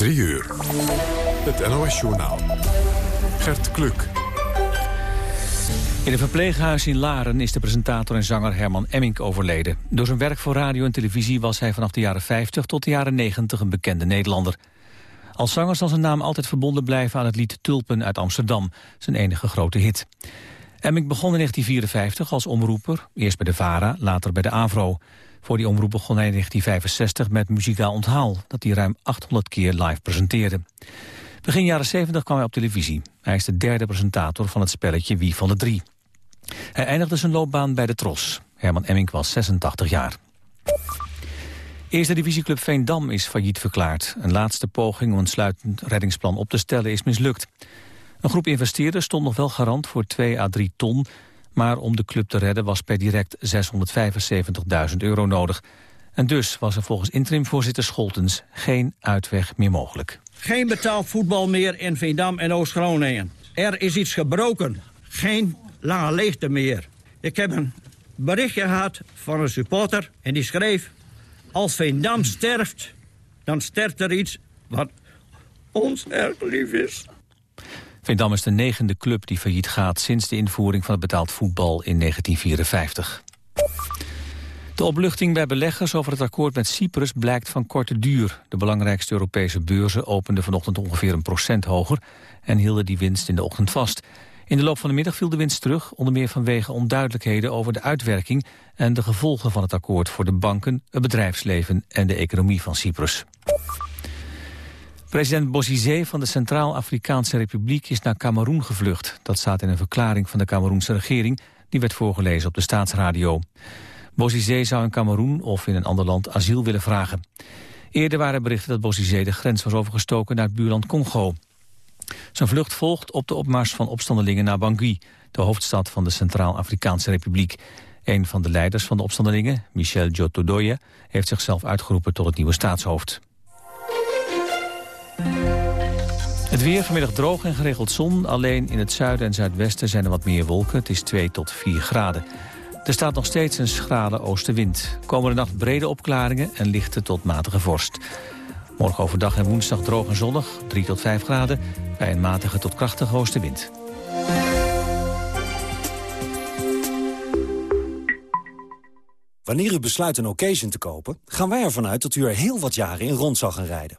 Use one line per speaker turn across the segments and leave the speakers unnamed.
3 uur. Het NOS-journaal. Gert Kluk.
In een verpleeghuis in Laren is de presentator en zanger Herman Emmink overleden. Door zijn werk voor radio en televisie was hij vanaf de jaren 50 tot de jaren 90 een bekende Nederlander. Als zanger zal zijn naam altijd verbonden blijven aan het lied Tulpen uit Amsterdam, zijn enige grote hit. Emmink begon in 1954 als omroeper, eerst bij de VARA, later bij de AVRO. Voor die omroep begon hij in 1965 met Muzikaal Onthaal... dat hij ruim 800 keer live presenteerde. Begin jaren 70 kwam hij op televisie. Hij is de derde presentator van het spelletje Wie van de Drie. Hij eindigde zijn loopbaan bij de Tros. Herman Emmink was 86 jaar. Eerste divisieclub Veendam is failliet verklaard. Een laatste poging om een sluitend reddingsplan op te stellen is mislukt. Een groep investeerders stond nog wel garant voor 2 à 3 ton... Maar om de club te redden was per direct 675.000 euro nodig. En dus was er volgens interimvoorzitter Scholtens geen uitweg meer mogelijk.
Geen betaald voetbal meer in Veendam en Oost-Groningen. Er is iets gebroken. Geen lange leegte meer. Ik heb een berichtje gehad van een supporter en die schreef... als Veendam sterft, dan sterft er iets wat ons erg lief is.
Veendam is de negende club die failliet gaat sinds de invoering van het betaald voetbal in 1954. De opluchting bij beleggers over het akkoord met Cyprus blijkt van korte duur. De belangrijkste Europese beurzen openden vanochtend ongeveer een procent hoger en hielden die winst in de ochtend vast. In de loop van de middag viel de winst terug, onder meer vanwege onduidelijkheden over de uitwerking en de gevolgen van het akkoord voor de banken, het bedrijfsleven en de economie van Cyprus. President Bozizé van de Centraal-Afrikaanse Republiek is naar Cameroen gevlucht. Dat staat in een verklaring van de Cameroense regering... die werd voorgelezen op de staatsradio. Bozizé zou in Cameroen of in een ander land asiel willen vragen. Eerder waren berichten dat Bozizé de grens was overgestoken naar het buurland Congo. Zijn vlucht volgt op de opmars van opstandelingen naar Bangui... de hoofdstad van de Centraal-Afrikaanse Republiek. Een van de leiders van de opstandelingen, Michel Djotodoye... heeft zichzelf uitgeroepen tot het nieuwe staatshoofd. Het weer vanmiddag droog en geregeld zon. Alleen in het zuiden en zuidwesten zijn er wat meer wolken. Het is 2 tot 4 graden. Er staat nog steeds een schrale oostenwind. Komende nacht brede opklaringen en lichte tot matige vorst. Morgen overdag en woensdag droog en zonnig, 3 tot 5 graden... bij een matige tot krachtige oostenwind.
Wanneer u besluit een occasion te kopen... gaan wij ervan uit dat u er heel wat jaren in rond zal gaan rijden.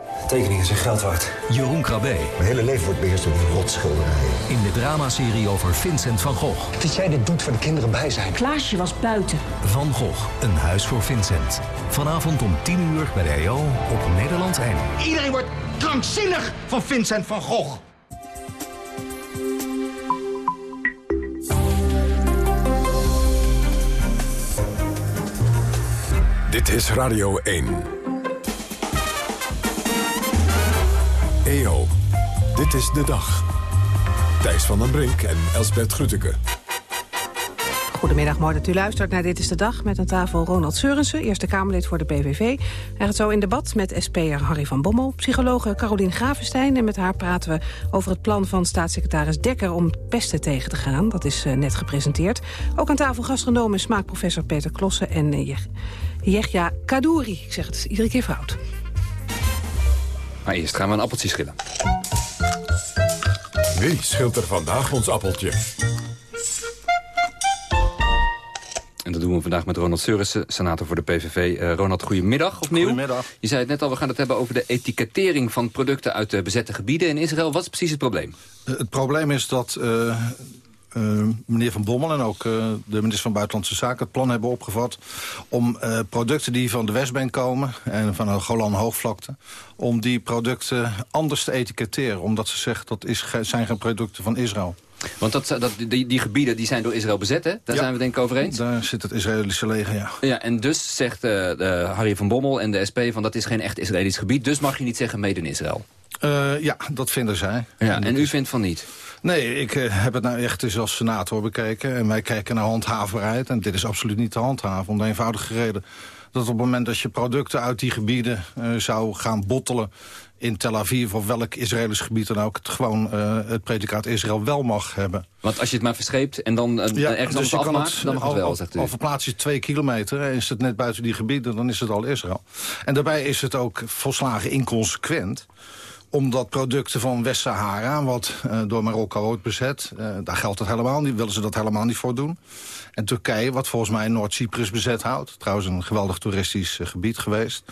Tekeningen zijn geld waard.
Jeroen Krabbe.
Mijn hele leven wordt beheerst door die rotschilderijen.
In de dramaserie over Vincent van Gogh.
Dat jij dit doet voor de kinderen bij zijn.
Klaasje was buiten.
Van Gogh, een huis voor Vincent. Vanavond om 10 uur bij de EO op Nederland 1.
Iedereen wordt krankzinnig van Vincent van Gogh.
Dit is Radio 1. EO, dit is de dag. Thijs van den Brink en Elsbert Grütke.
Goedemiddag, mooi dat u luistert naar Dit is de Dag... met aan tafel Ronald Seurensen, Eerste Kamerlid voor de PVV. Hij gaat zo in debat met SP'er Harry van Bommel... psychologe Carolien Gravenstein en met haar praten we over het plan van staatssecretaris Dekker... om pesten tegen te gaan, dat is uh, net gepresenteerd. Ook aan tafel gastronoom en smaakprofessor Peter Klossen... en uh, Jechja Kadouri, ik zeg het iedere keer fout.
Maar eerst gaan we een appeltje schillen.
Wie schilt er vandaag ons appeltje?
En dat doen we vandaag met Ronald Seurissen, senator voor de PVV. Uh, Ronald, goedemiddag opnieuw.
Goedemiddag.
Je zei het net al, we gaan het hebben over de etikettering van producten uit de bezette gebieden in Israël. Wat is precies het probleem?
Uh, het probleem is dat uh, meneer Van Bommel en ook de minister van Buitenlandse Zaken... het plan hebben opgevat om producten die van de Westbank komen... en van de Golan Hoogvlakte, om die producten anders te etiketteren. Omdat ze zeggen dat is, zijn geen producten van Israël.
Want dat, dat, die, die gebieden die zijn door Israël bezet, hè? Daar
ja,
zijn we denk ik over eens.
Daar zit het Israëlische leger, ja.
Ja, en dus zegt Harry van Bommel en de SP van dat is geen echt Israëlisch gebied... dus mag je niet zeggen made in Israël.
Ja, dat vinden zij.
Ja, en u vindt van niet?
Nee, ik uh, heb het nou echt eens als senator bekeken. En wij kijken naar handhaverheid. En dit is absoluut niet te handhaven. Om de eenvoudige reden dat op het moment dat je producten uit die gebieden uh, zou gaan bottelen in Tel Aviv of welk Israëlisch gebied dan ook... het gewoon uh, het predicaat Israël wel mag hebben.
Want als je het maar verscheept en dan uh, ja, ergens dus anders afmaakt, het, dan mag het wel, zegt u.
Al verplaats je twee kilometer en is het net buiten die gebieden... dan is het al Israël. En daarbij is het ook volslagen inconsequent omdat producten van West-Sahara, wat uh, door Marokko wordt bezet... Uh, daar geldt het helemaal niet, willen ze dat helemaal niet voor doen. En Turkije, wat volgens mij Noord-Cyprus bezet houdt... trouwens een geweldig toeristisch uh, gebied geweest...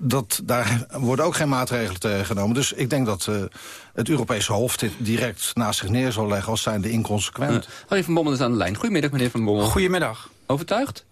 dat, daar worden ook geen maatregelen tegen genomen. Dus ik denk dat het Europese Hof dit direct naast zich neer zal leggen... als zijnde inconsequent.
Harry van Bommel is aan de lijn. Goedemiddag, meneer Van Bommel.
Goedemiddag.
Overtuigd?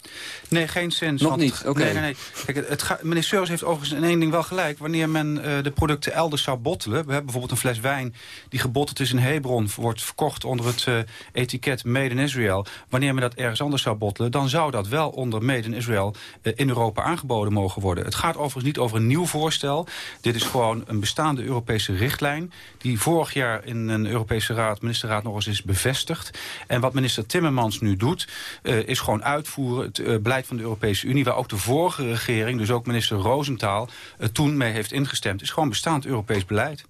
Nee, geen sens.
Nog niet? Oké.
Nee, nee, nee. Kijk, het gaat, meneer Seurs heeft overigens in één ding wel gelijk. Wanneer men uh, de producten elders zou bottelen... we hebben bijvoorbeeld een fles wijn die gebotteld is in Hebron... wordt verkocht onder het uh, etiket Made in Israel. Wanneer men dat ergens anders zou bottelen... dan zou dat wel onder Made in Israel uh, in Europa aangeboden mogen worden. Het gaat overigens niet over een nieuw voorstel. Dit is gewoon een bestaande Europese richtlijn... die vorig jaar in een Europese raad, ministerraad nog eens is bevestigd. En wat minister Timmermans nu doet... is gewoon uitvoeren, het uh, beleid van de Europese Unie... waar ook de vorige regering, dus ook minister Roosentaal... Uh, toen mee heeft ingestemd. is gewoon bestaand Europees beleid.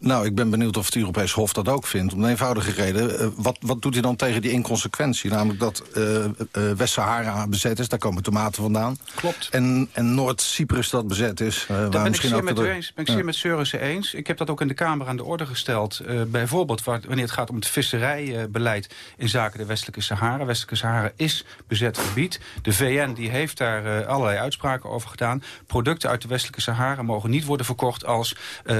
Nou, ik ben benieuwd of het Europees Hof dat ook vindt. Om een eenvoudige reden. Uh, wat, wat doet hij dan tegen die inconsequentie? Namelijk dat uh, uh, West-Sahara bezet is. Daar komen tomaten vandaan.
Klopt.
En, en Noord-Cyprus dat bezet is.
daar ben ik zeer met u eens. Ben ik zeer met Seurissen eens. Ik heb dat ook in de Kamer aan de orde gesteld. bijvoorbeeld waar, wanneer het gaat om het visserijbeleid in zaken de Westelijke Sahara. Westelijke Sahara is bezet gebied. De VN die heeft daar allerlei uitspraken over gedaan. Producten uit de Westelijke Sahara mogen niet worden verkocht als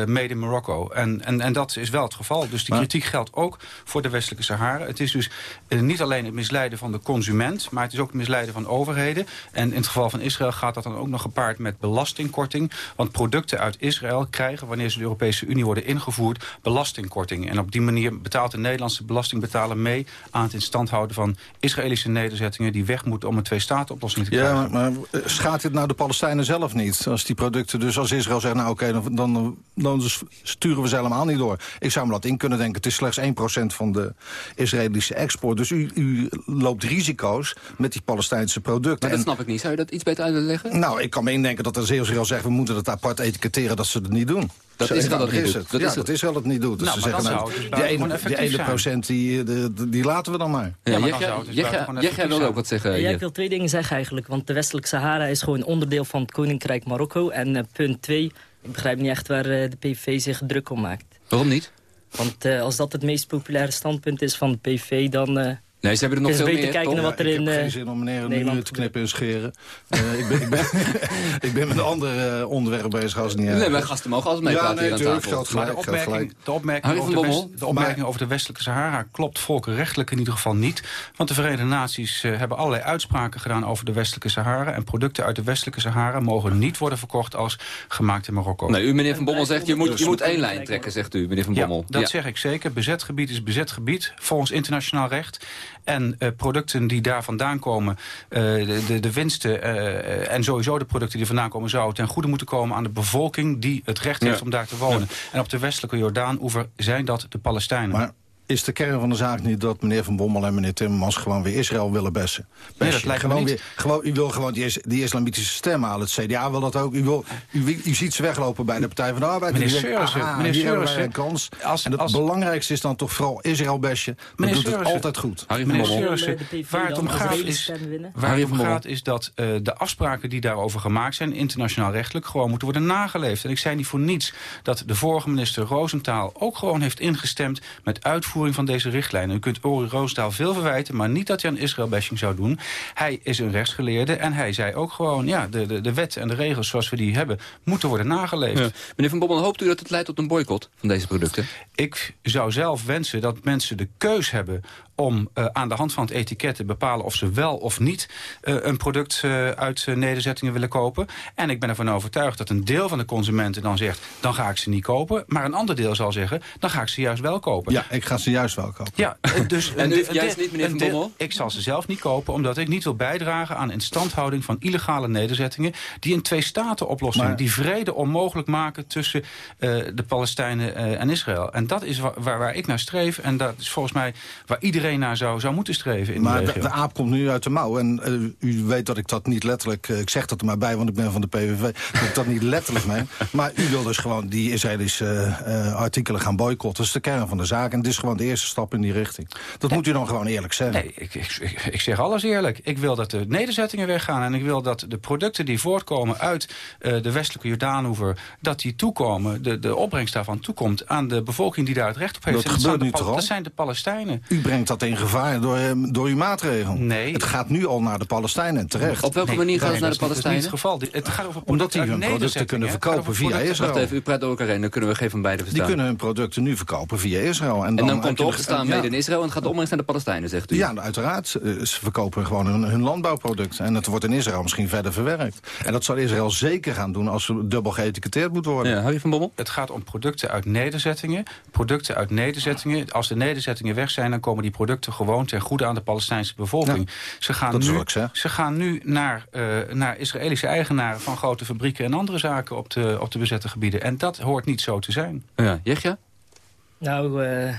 made in Marokko. En en, en, en dat is wel het geval. Dus die kritiek geldt ook voor de westelijke Sahara. Het is dus uh, niet alleen het misleiden van de consument... maar het is ook het misleiden van overheden. En in het geval van Israël gaat dat dan ook nog gepaard met belastingkorting. Want producten uit Israël krijgen, wanneer ze de Europese Unie worden ingevoerd... belastingkorting. En op die manier betaalt de Nederlandse belastingbetaler mee... aan het instand houden van Israëlische nederzettingen... die weg moeten om een twee-staten-oplossing te krijgen.
Ja, maar, maar eh, schaadt dit nou de Palestijnen zelf niet? Als die producten dus als Israël zegt... nou oké, dan, dan, dan sturen we ze helemaal niet door. Ik zou me dat in kunnen denken. Het is slechts 1% van de Israëlische export. Dus u, u loopt risico's met die Palestijnse producten.
Maar dat snap ik niet. Zou je dat iets beter uitleggen?
Nou, ik kan me indenken dat er Israël zegt... we moeten het apart etiketteren dat ze het niet doen.
Dat is wel dat niet doet.
Dat ja, is dat is wel het niet doet. Dus nou, ze zeggen, nou, die, ene, die ene procent, die, die, die, laten we dan maar.
Ja, ja jij wil ook wat zeggen.
Jij wil twee dingen zeggen eigenlijk. Want de Westelijke Sahara is gewoon onderdeel van het Koninkrijk Marokko. En uh, punt twee, ik begrijp niet echt waar uh, de PVV zich druk om maakt.
Waarom niet?
Want uh, als dat het meest populaire standpunt is van de PV, dan...
Nee, ze hebben er nog veel
meer, kijken naar wat er in
Ik heb geen zin om meneer nu te knippen en scheren. Uh, ik, ben, ik, ben, ik ben met een ander uh, onderwerp bezig als niet...
Nee, mijn gasten mogen alles meepraten ja, nee, hier aan tafel.
Gelijk,
de opmerking, de opmerking, over de, West, de opmerking over de westelijke Sahara klopt volkenrechtelijk in ieder geval niet. Want de Verenigde Naties uh, hebben allerlei uitspraken gedaan over de westelijke Sahara. En producten uit de westelijke Sahara mogen niet worden verkocht als gemaakt in Marokko.
Nee, u meneer Van Bommel zegt, je moet, je moet één lijn trekken, zegt u, meneer Van Bommel.
Ja, dat zeg ik zeker. Bezet gebied is bezet gebied, volgens internationaal recht. En uh, producten die daar vandaan komen, uh, de, de, de, winsten uh, en sowieso de producten die vandaan komen... zouden ten goede moeten komen aan de bevolking die het recht heeft om daar te wonen. Ja. En op de westelijke Jordaan-oever zijn dat de Palestijnen.
Maar is de kern van de zaak niet dat meneer Van Bommel en meneer Timmermans gewoon weer Israël willen bessen?
Nee, dat lijkt
gewoon
weer,
gewoon, U wil gewoon die, die islamitische stem halen. Het CDA wil dat ook. U, wil, u, u ziet ze weglopen bij de Partij van de Arbeid.
Meneer Seurissen, meneer
Seurissen, een kans. Als, en het als, belangrijkste is dan toch vooral Israël besje. Dat doet het altijd goed.
Harry meneer Seurissen, waar het om gaat is, waar het om gaat is dat uh, de afspraken die daarover gemaakt zijn, internationaal rechtelijk, gewoon moeten worden nageleefd. En ik zei niet voor niets dat de vorige minister Roosentaal ook gewoon heeft ingestemd met uitvoering van deze richtlijn. U kunt Ori Roosdaal veel verwijten, maar niet dat hij aan Israël-bashing zou doen. Hij is een rechtsgeleerde en hij zei ook gewoon... ja, de, de, de wet en de regels zoals we die hebben, moeten worden nageleefd. Ja.
Meneer Van Bommel, hoopt u dat het leidt tot een boycott van deze producten?
Ik zou zelf wensen dat mensen de keus hebben om uh, aan de hand van het etiket te bepalen... of ze wel of niet uh, een product uh, uit nederzettingen willen kopen. En ik ben ervan overtuigd dat een deel van de consumenten dan zegt... dan ga ik ze niet kopen. Maar een ander deel zal zeggen, dan ga ik ze juist wel kopen.
Ja, ik ga ze ze juist wel kopen.
Ja, dus
En u
een-
juist
een-
niet, meneer Van Bommel?
Ik zal ze zelf niet kopen, omdat ik niet wil bijdragen aan instandhouding van illegale nederzettingen. Die een twee-staten-oplossing,
Maar-
die vrede onmogelijk maken tussen eh, de Palestijnen eh, en Israël. En dat is wa- waar, waar ik naar streef. En dat is volgens mij waar iedereen naar zou, zou moeten streven in
Maar
de
de,
regio.
de aap komt nu uit de mouw. En eh, u weet dat ik dat niet letterlijk... eh, ik zeg dat er maar bij, want ik ben van de PVV. Dat ik dat niet letterlijk meen. Maar u wil dus gewoon die Israëlische eh, eh, artikelen gaan boycotten. Dat is de kern van de zaak. En het is gewoon de eerste stap in die richting. Dat moet u dan gewoon eerlijk zeggen.
Nee, ik, ik, ik- zeg alles eerlijk. Ik wil dat de nederzettingen weggaan. En ik wil dat de producten die voortkomen uit eh, de westelijke Jordaanhoever... dat die toekomen, de, de opbrengst daarvan toekomt... aan de bevolking die daar het recht op heeft.
Dat
En
gebeurt nu toch al?
Dat zijn de Palestijnen.
U brengt dat in gevaar door, eh, door uw maatregel.
Nee.
Het gaat nu al naar de Palestijnen, en terecht.
Op welke
Nee,
manier gaat het naar de
niet- dat is
Palestijnen?
niet het geval. Het gaat over
Omdat die
producten
hun producten kunnen verkopen via Israël.
Wacht even, u praat door elkaar heen, dan kunnen we geen van beiden
Die
verstaan.
kunnen hun producten nu verkopen via Israël. En
En
dan,
dan
heb
komt opgestaan
ja.
mede in Israël en het gaat de opbrengst naar de Palestijnen, zegt u.
Ja, uiteraard. Eh, Ze verkopen gewoon hun, hun landbouwproduct. En het wordt in Israël misschien verder verwerkt. En dat zal Israël zeker gaan doen als ze dubbel geëtiketteerd moet worden.
Ja, Harry van Bommel?
Het gaat om producten uit nederzettingen. Producten uit nederzettingen. Als de nederzettingen weg zijn, dan komen die producten gewoon ten goede aan de Palestijnse bevolking. ze, gaan
dat is
nu, ze gaan nu naar, eh, naar Israëlische eigenaren van grote fabrieken en andere zaken op de, op de bezette gebieden. En dat hoort niet zo te zijn.
Ja, Jechja?
Nou, eh,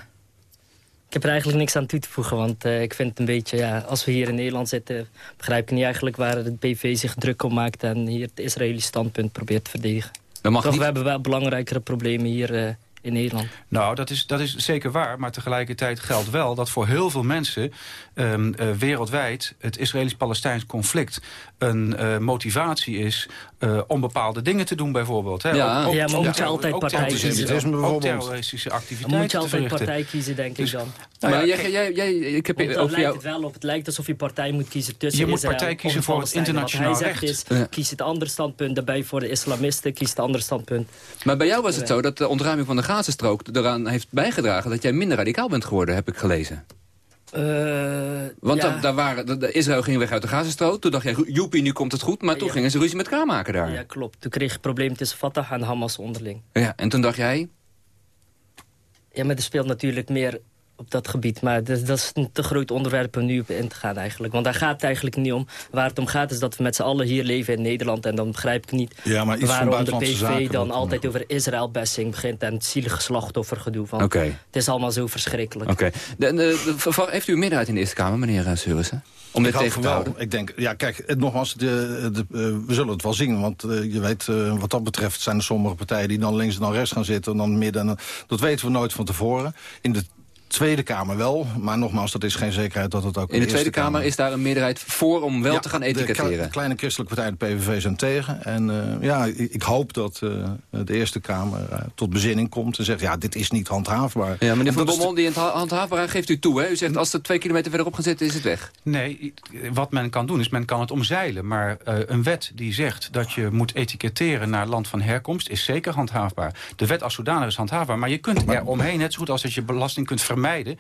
ik heb er eigenlijk niks aan toe te voegen. Want eh, ik vind het een beetje, ja, als we hier in Nederland zitten... begrijp ik niet eigenlijk waar het PV zich druk om maakt... en hier het Israëlisch standpunt probeert te verdedigen. Toch,
niet.
we hebben wel belangrijkere problemen hier eh, in Nederland.
Nou, dat is, dat is zeker waar. Maar tegelijkertijd geldt wel dat voor heel veel mensen ehm, eh, wereldwijd... het Israëlisch-Palestijns conflict een eh, motivatie is... eh, om bepaalde dingen te doen bijvoorbeeld. Hè.
Ja.
Ja, maar moet je altijd partij
kiezen.
Ook
bijvoorbeeld.
terroristische activiteiten
moet je altijd partij kiezen, denk
Dus-
ik dan.
Nou ja,
maar
kijk,
jij, jij, jij, ik heb over
lijkt
jou...
het wel op. Het lijkt alsof je partij moet kiezen tussen
Je moet
Israël
partij kiezen voor het internationaal
Wat hij zegt
recht.
is,
Ja.
kies het andere standpunt. Daarbij voor de islamisten, kies het andere standpunt.
Maar bij jou was het zo dat de ontruiming van de Gazastrook eraan heeft bijgedragen dat jij minder radicaal bent geworden, heb ik gelezen.
Eh,
Want
ja.
daar, waren, de, Israël ging weg uit de Gazastrook. Toen dacht jij, joepie, nu komt het goed. Maar toen
Ja.
gingen ze ruzie met elkaar maken daar.
Ja,
Ja.
klopt. Toen kreeg je een probleem tussen Fatah en Hamas onderling.
en toen dacht jij,
Ja, maar er speelt natuurlijk meer op dat gebied. Maar dat, dat is een te groot onderwerp om nu op in te gaan eigenlijk. Want daar gaat het eigenlijk niet om. Waar het om gaat is dat we met z'n allen hier leven in Nederland. En dan begrijp ik niet
Ja, maar iets van
waarom de PV dan altijd over Israël-bessing begint. En het zielige slachtoffergedoe. Van,
Oké.
Het is allemaal zo verschrikkelijk.
oké. De, de, de- de- heeft u een meerderheid in de Eerste Kamer, meneer uh, Seurissen? Om dit tegen te houden?
Ik denk, ja, kijk, het, nogmaals, de, de, eh, we zullen het wel zien. Want eh, je weet, eh, wat dat betreft zijn er sommige partijen die dan links en dan rechts gaan zitten. En dan midden. En, dat weten we nooit van tevoren. In de Tweede Kamer wel. Maar nogmaals, dat is geen zekerheid dat het ook
In de Tweede Kamer is daar een meerderheid voor om wel
Ja,
te gaan
De,
etiketteren.
kle- kleine christelijke partijen, de PVV, zijn tegen. En eh, ja, ik, hoop dat eh, de Eerste Kamer eh, tot bezinning komt en zegt... ja, dit is niet handhaafbaar.
Ja, meneer
En
Van Bommel, die handhaafbaar geeft u toe. Hè? U zegt, als er twee kilometer verderop gaan zitten, is het weg.
Nee, wat men kan doen is men kan het omzeilen. Maar eh, een wet die zegt dat je moet etiketteren naar land van herkomst... is zeker handhaafbaar. De wet als zodanig is handhaafbaar. Maar je kunt er omheen, net zo goed als dat je belasting kunt vermijden...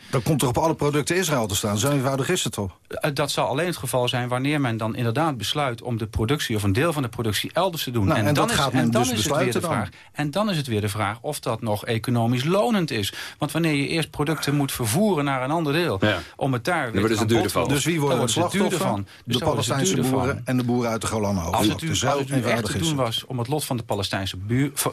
Dan komt er op alle producten Israël te staan. Zo eenvoudig is het toch?
Eh, Dat zal alleen het geval zijn wanneer men dan inderdaad besluit... om de productie of een deel van de productie elders te doen.
Nou, en
dan
dat
is,
gaat
en
men
dan
dus
is het weer de
dan.
vraag. En dan is het weer de vraag of dat nog economisch lonend is. Want wanneer je eerst producten moet vervoeren naar een ander deel...
Ja.
om het daar weer te
van.
Dus wie worden het slachtoffer?
van. Dus
de Palestijnse
van.
boeren en de boeren uit de Golan
Als het, u,
Dus
als
zo
het u echt te doen
het.
was om het lot van de Palestijnse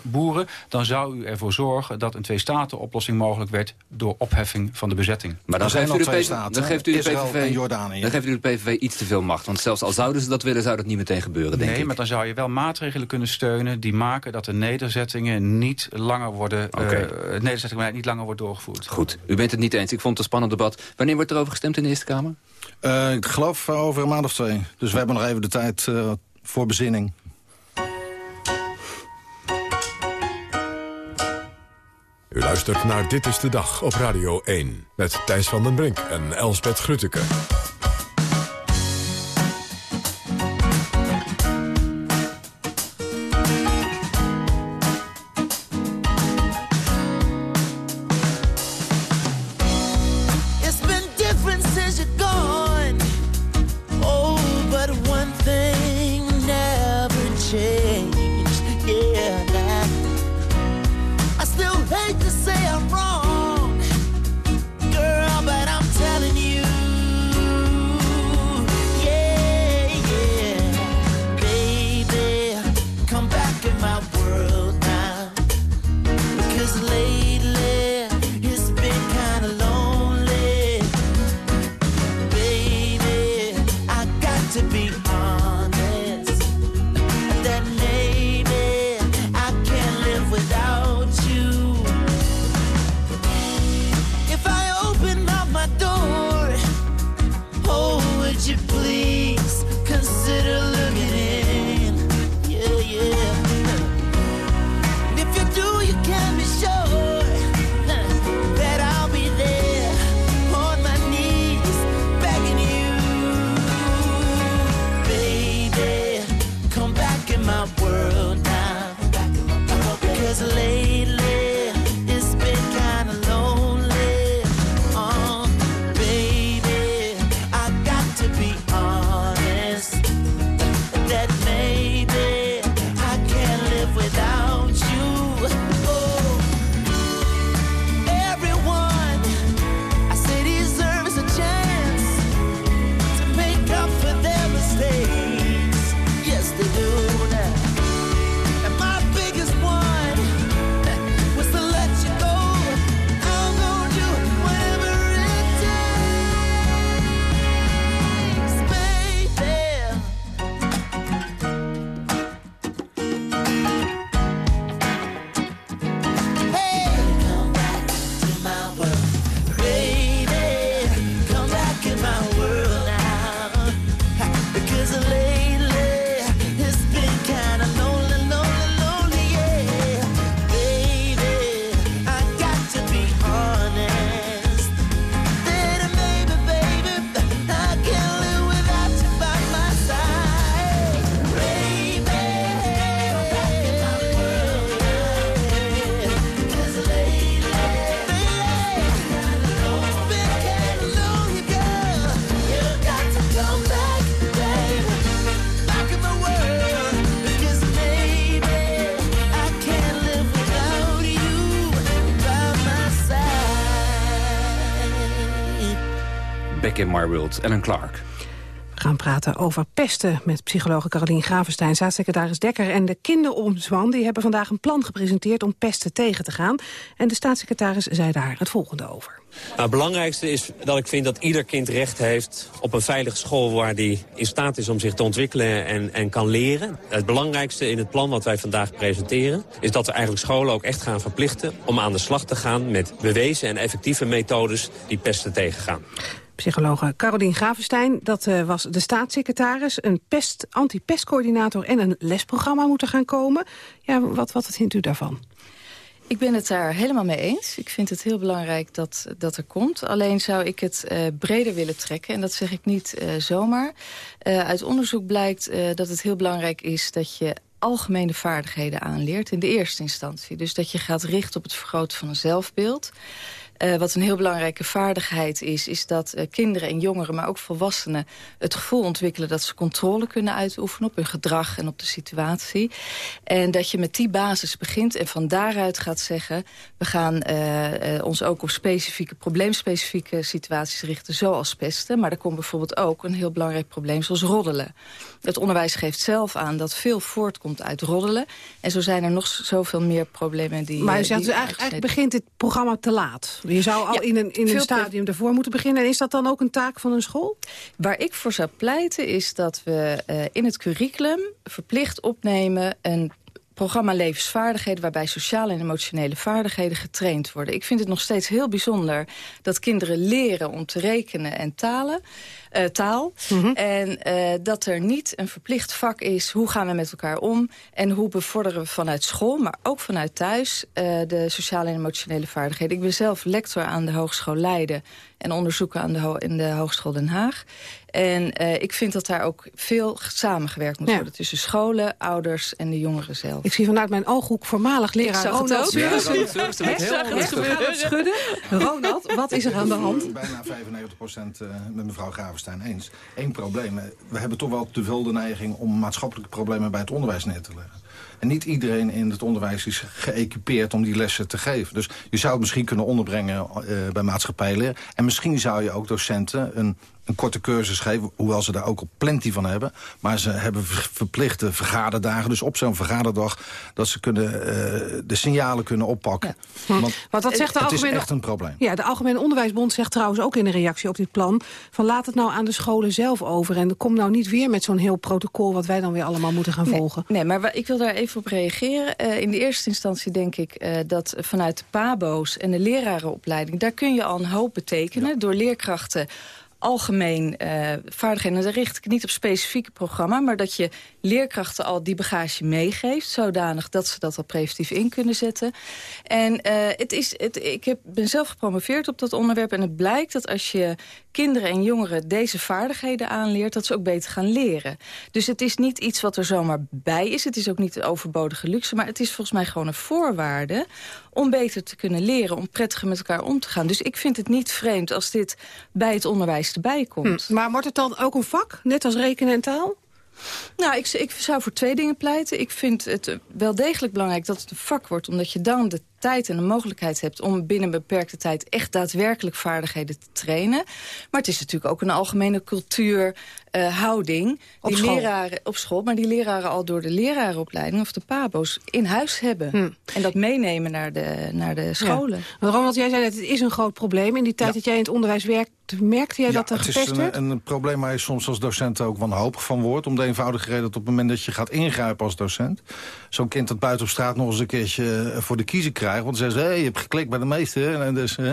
boeren... dan zou u ervoor zorgen dat een twee-staten-oplossing mogelijk werd... door opheffing van de bezetting.
Maar dan
zijn twee staten,
dan geeft u de
Israël
PVV
en Jordanië.
Dan geeft u de PVV iets te veel macht. Want zelfs al zouden ze dat willen, zou dat niet meteen gebeuren, denk
nee,
ik.
maar dan zou je wel maatregelen kunnen steunen... die maken dat de nederzettingen niet langer worden... eh, nederzettingbeleid niet langer wordt doorgevoerd.
Goed, u bent het niet eens. Ik vond het een spannend debat. Wanneer wordt er over gestemd in de Eerste Kamer?
Eh, ik geloof eh, over een maand of twee. Dus we hebben nog even de tijd eh, voor bezinning.
U luistert naar Dit is de Dag op Radio 1. Met Thijs van den Brink en Elsbeth Grutteke.
lady World,
Ellen Clark.
We gaan praten over pesten met psychologe Carolien Gravenstein, staatssecretaris Dekker en de kinderombudsman. Die hebben vandaag een plan gepresenteerd om pesten tegen te gaan. En de staatssecretaris zei daar het volgende over.
Nou, het belangrijkste is dat ik vind dat ieder kind recht heeft op een veilige school waar hij in staat is om zich te ontwikkelen en, en kan leren. Het belangrijkste in het plan wat wij vandaag presenteren is dat we eigenlijk scholen ook echt gaan verplichten om aan de slag te gaan met bewezen en effectieve methodes die pesten tegengaan.
Psychologe Carolien Gravenstein, dat eh, was de staatssecretaris. Een pest, anti-pestcoördinator en een lesprogramma moeten gaan komen. Ja, wat, wat vindt u daarvan?
Ik ben het daar helemaal mee eens. Ik vind het heel belangrijk dat dat er komt. Alleen zou ik het eh, breder willen trekken. En dat zeg ik niet eh, zomaar. Uit onderzoek blijkt dat het heel belangrijk is dat je algemene vaardigheden aanleert in de eerste instantie. Dus dat je gaat richten op het vergroten van een zelfbeeld. Eh, wat een heel belangrijke vaardigheid is... is dat eh, kinderen en jongeren, maar ook volwassenen... het gevoel ontwikkelen dat ze controle kunnen uitoefenen... op hun gedrag en op de situatie. En dat je met die basis begint en van daaruit gaat zeggen... we gaan eh, ons ook op specifieke, probleemspecifieke situaties richten... zoals pesten, maar er komt bijvoorbeeld ook een heel belangrijk probleem... zoals roddelen. Het onderwijs geeft zelf aan dat veel voortkomt uit roddelen. En zo zijn er nog zoveel meer problemen die...
Maar u
eh,
zegt
die
dus eigenlijk, eigenlijk begint dit programma te laat. Je zou al
Ja,
in een, in een stadium ervoor moeten beginnen. En is dat dan ook een taak van een school?
Waar ik voor zou pleiten is dat we eh, in het curriculum verplicht opnemen... een programma levensvaardigheden... waarbij sociale en emotionele vaardigheden getraind worden. Ik vind het nog steeds heel bijzonder dat kinderen leren om te rekenen en talen... eh, taal. En eh, dat er niet een verplicht vak is... hoe gaan we met elkaar om en hoe bevorderen we vanuit school... maar ook vanuit thuis eh, de sociale en emotionele vaardigheden. Ik ben zelf lector aan de Hogeschool Leiden... en onderzoeker aan de in de Hogeschool Den Haag. En eh, ik vind dat daar ook veel samengewerkt moet
Ja.
worden... tussen scholen, ouders en de jongeren zelf.
Ik zie vanuit mijn ooghoek voormalig leraar
zag het
Ronald
ook. Ja, Ronald heel
schudden. Ronald, wat is er aan de hand?
Bijna 95% eh, met mevrouw Gravenstein eens. Eén probleem. eh, We hebben toch wel te veel de neiging om maatschappelijke problemen bij het onderwijs neer te leggen. En niet iedereen in het onderwijs is geëquipeerd om die lessen te geven. Dus je zou het misschien kunnen onderbrengen uh, bij maatschappijleer. En misschien zou je ook docenten een een korte cursus geven, hoewel ze daar ook al plenty van hebben. Maar ze hebben verplichte vergaderdagen. Dus op zo'n vergaderdag dat ze kunnen, uh, de signalen kunnen oppakken.
Ja. Want, Want, dat zegt de
het
algemene,
is echt een probleem.
Ja, de Algemene Onderwijsbond zegt trouwens ook in een reactie op dit plan... van laat het nou aan de scholen zelf over. En kom nou niet weer met zo'n heel protocol... wat wij dan weer allemaal moeten gaan
nee,
volgen.
Nee, maar ik wil daar even op reageren. Uh, in de eerste instantie denk ik uh, dat vanuit de PABO's en de lerarenopleiding... daar kun je al een hoop betekenen ja. door leerkrachten algemeen uh, vaardigheden. En dan richt ik niet op specifieke programma... maar dat je leerkrachten al die bagage meegeeft... zodanig dat ze dat al preventief in kunnen zetten. En uh, het is, het, ik heb, ben zelf gepromoveerd op dat onderwerp... en het blijkt dat als je kinderen en jongeren deze vaardigheden aanleert... dat ze ook beter gaan leren. Dus het is niet iets wat er zomaar bij is. Het is ook niet de overbodige luxe. Maar het is volgens mij gewoon een voorwaarde om beter te kunnen leren, om prettiger met elkaar om te gaan. Dus ik vind het niet vreemd als dit bij het onderwijs erbij komt.
Hm, maar wordt het dan ook een vak, net als rekenen en taal?
Nou, ik, ik zou voor twee dingen pleiten. Ik vind het wel degelijk belangrijk dat het een vak wordt... omdat je dan de tijd en de mogelijkheid hebt om binnen een beperkte tijd echt daadwerkelijk vaardigheden te trainen. Maar het is natuurlijk ook een algemene cultuur, uh, houding.
Op
die
school.
leraren op school, maar die leraren al door de lerarenopleiding of de pabo's in huis hebben.
Hm.
En dat meenemen naar de, naar de scholen.
Ja. Ronald, jij zei net, het is een groot probleem. In die tijd ja. dat jij in het onderwijs werkt, merkte jij
ja,
dat er
het
gepest
is
werd?
een, een probleem waar je soms als docent ook wanhopig van wordt. Om de eenvoudige reden dat op het moment dat je gaat ingrijpen als docent... zo'n kind dat buiten op straat nog eens een keertje voor de kiezer krijgt. Want ze zeggen, hey, je hebt geklikt bij de meester. En, dus, hè,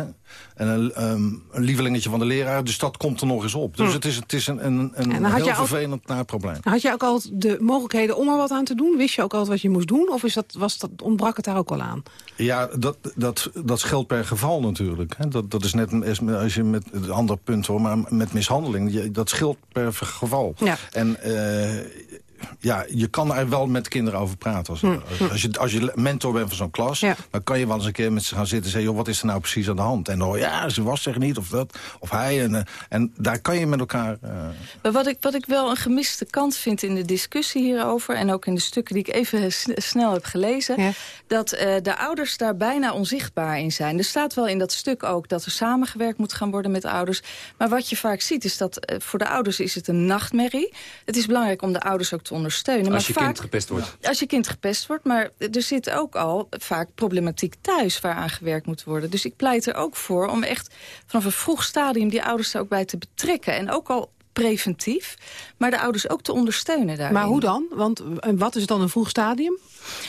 en een, um, een lievelingetje van de leraar. Dus dat komt er nog eens op. Dus
Hm.
het is, het is een, een, een heel vervelend naar probleem.
Had je ook al de mogelijkheden om er wat aan te doen? Wist je ook al wat je moest doen? Of is dat, was dat, ontbrak het daar ook al aan?
Ja, dat, dat, dat scheelt per geval natuurlijk. Hè. Dat, dat is net als- als je met het andere punt hoor, maar met mishandeling. Dat scheelt per geval.
Ja.
En eh, ja, je kan er wel met kinderen over praten. Als,
Hm,
als, je, als je mentor bent van zo'n klas,
Ja.
dan kan je wel eens een keer met ze gaan zitten en zeggen... Joh, wat is er nou precies aan de hand? En dan hoor je, ja, ze was zich niet, of dat, of hij. En, eh, en daar kan je met elkaar... eh,
Maar wat ik, wat ik wel een gemiste kant vind in de discussie hierover... en ook in de stukken die ik even snel heb gelezen...
Ja.
dat eh, de ouders daar bijna onzichtbaar in zijn. Er staat wel in dat stuk ook dat er samengewerkt moet gaan worden met ouders. Maar wat je vaak ziet is dat voor de ouders is het een nachtmerrie. Het is belangrijk om de ouders ook te ondersteunen.
Als
maar
je
vaak,
kind gepest wordt.
Als je kind gepest wordt, maar er zit ook al vaak problematiek thuis... waaraan gewerkt moet worden. Dus ik pleit er ook voor om echt vanaf een vroeg stadium... die ouders er ook bij te betrekken. En ook al preventief, maar de ouders ook te ondersteunen daarin.
Maar hoe dan? Want wat is dan een vroeg stadium?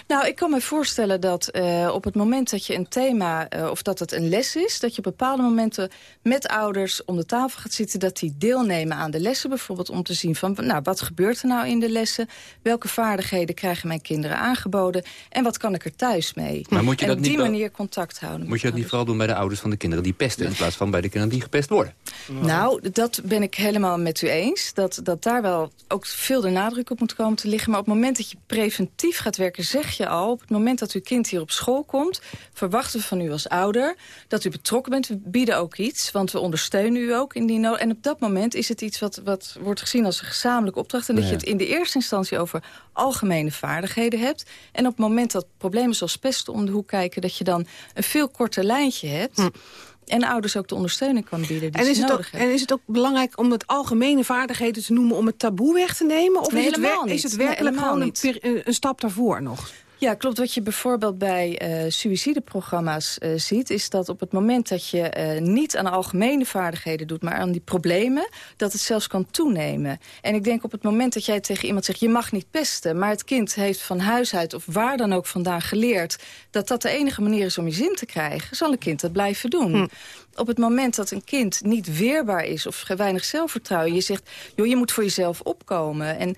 Nou, ik kan me voorstellen dat uh, op het moment dat je een thema... Uh, of dat het een les is, dat je op bepaalde momenten met ouders om de tafel gaat zitten... dat die deelnemen aan de lessen, bijvoorbeeld om te zien van... nou, wat gebeurt er nou in de lessen? Welke vaardigheden krijgen mijn kinderen aangeboden? En wat kan ik er thuis mee?
Maar moet je
en
dat
op die
niet
manier contact houden.
Moet je dat niet vooral doen bij de ouders van de kinderen die pesten... in plaats van bij de kinderen die gepest worden?
Nou, dat ben ik helemaal met u eens. Dat, dat daar wel ook veel de nadruk op moet komen te liggen. Maar op het moment dat je preventief gaat werken, zeg je al... op het moment dat uw kind hier op school komt... verwachten we van u als ouder dat u betrokken bent. We bieden ook iets, want we ondersteunen u ook in die nood. En op dat moment is het iets wat, wat wordt gezien als een gezamenlijke opdracht... en dat
Ja.
je het in de eerste instantie over algemene vaardigheden hebt. En op het moment dat problemen zoals pesten om de hoek kijken... dat je dan een veel korter lijntje hebt... En ouders ook de ondersteuning kan bieden die
En is, het ook, en is het ook belangrijk om het algemene vaardigheden te noemen... om het taboe weg te nemen? Of
Nee,
is, het is het werkelijk gewoon een, een stap daarvoor nog?
Ja, klopt. Wat je bijvoorbeeld bij eh suïcideprogramma's eh, ziet... is dat op het moment dat je eh, niet aan algemene vaardigheden doet... maar aan die problemen, dat het zelfs kan toenemen. En ik denk op het moment dat jij tegen iemand zegt... je mag niet pesten, maar het kind heeft van huis uit... of waar dan ook vandaan geleerd... dat dat de enige manier is om je zin te krijgen... zal een kind dat blijven doen.
Hm.
Op het moment dat een kind niet weerbaar is... of weinig zelfvertrouwen, je zegt... joh, je moet voor jezelf opkomen... En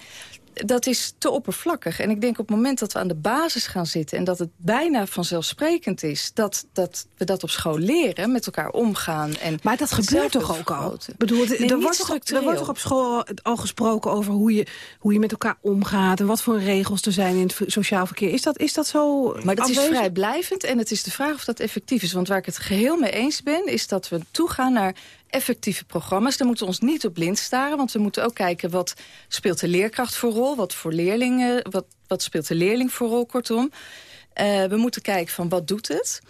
dat is te oppervlakkig. En ik denk op het moment dat we aan de basis gaan zitten... en dat het bijna vanzelfsprekend is dat, dat we dat op school leren... met elkaar omgaan. En
Maar dat gebeurt toch ook al? Ik bedoel,
Nee,
er, wordt toch, er wordt toch op school al gesproken over hoe je, hoe je met elkaar omgaat... en wat voor regels er zijn in het sociaal verkeer. Is dat, is dat zo
Maar dat is
afwezig?
vrijblijvend en het is de vraag of dat effectief is. Want waar ik het geheel mee eens ben, is dat we toegaan naar effectieve programma's. Daar moeten we ons niet op blind staren. Want we moeten ook kijken wat speelt de leerkracht voor rol. Wat, voor leerlingen, wat, wat speelt de leerling voor rol, kortom. Uh, we moeten kijken van wat doet het.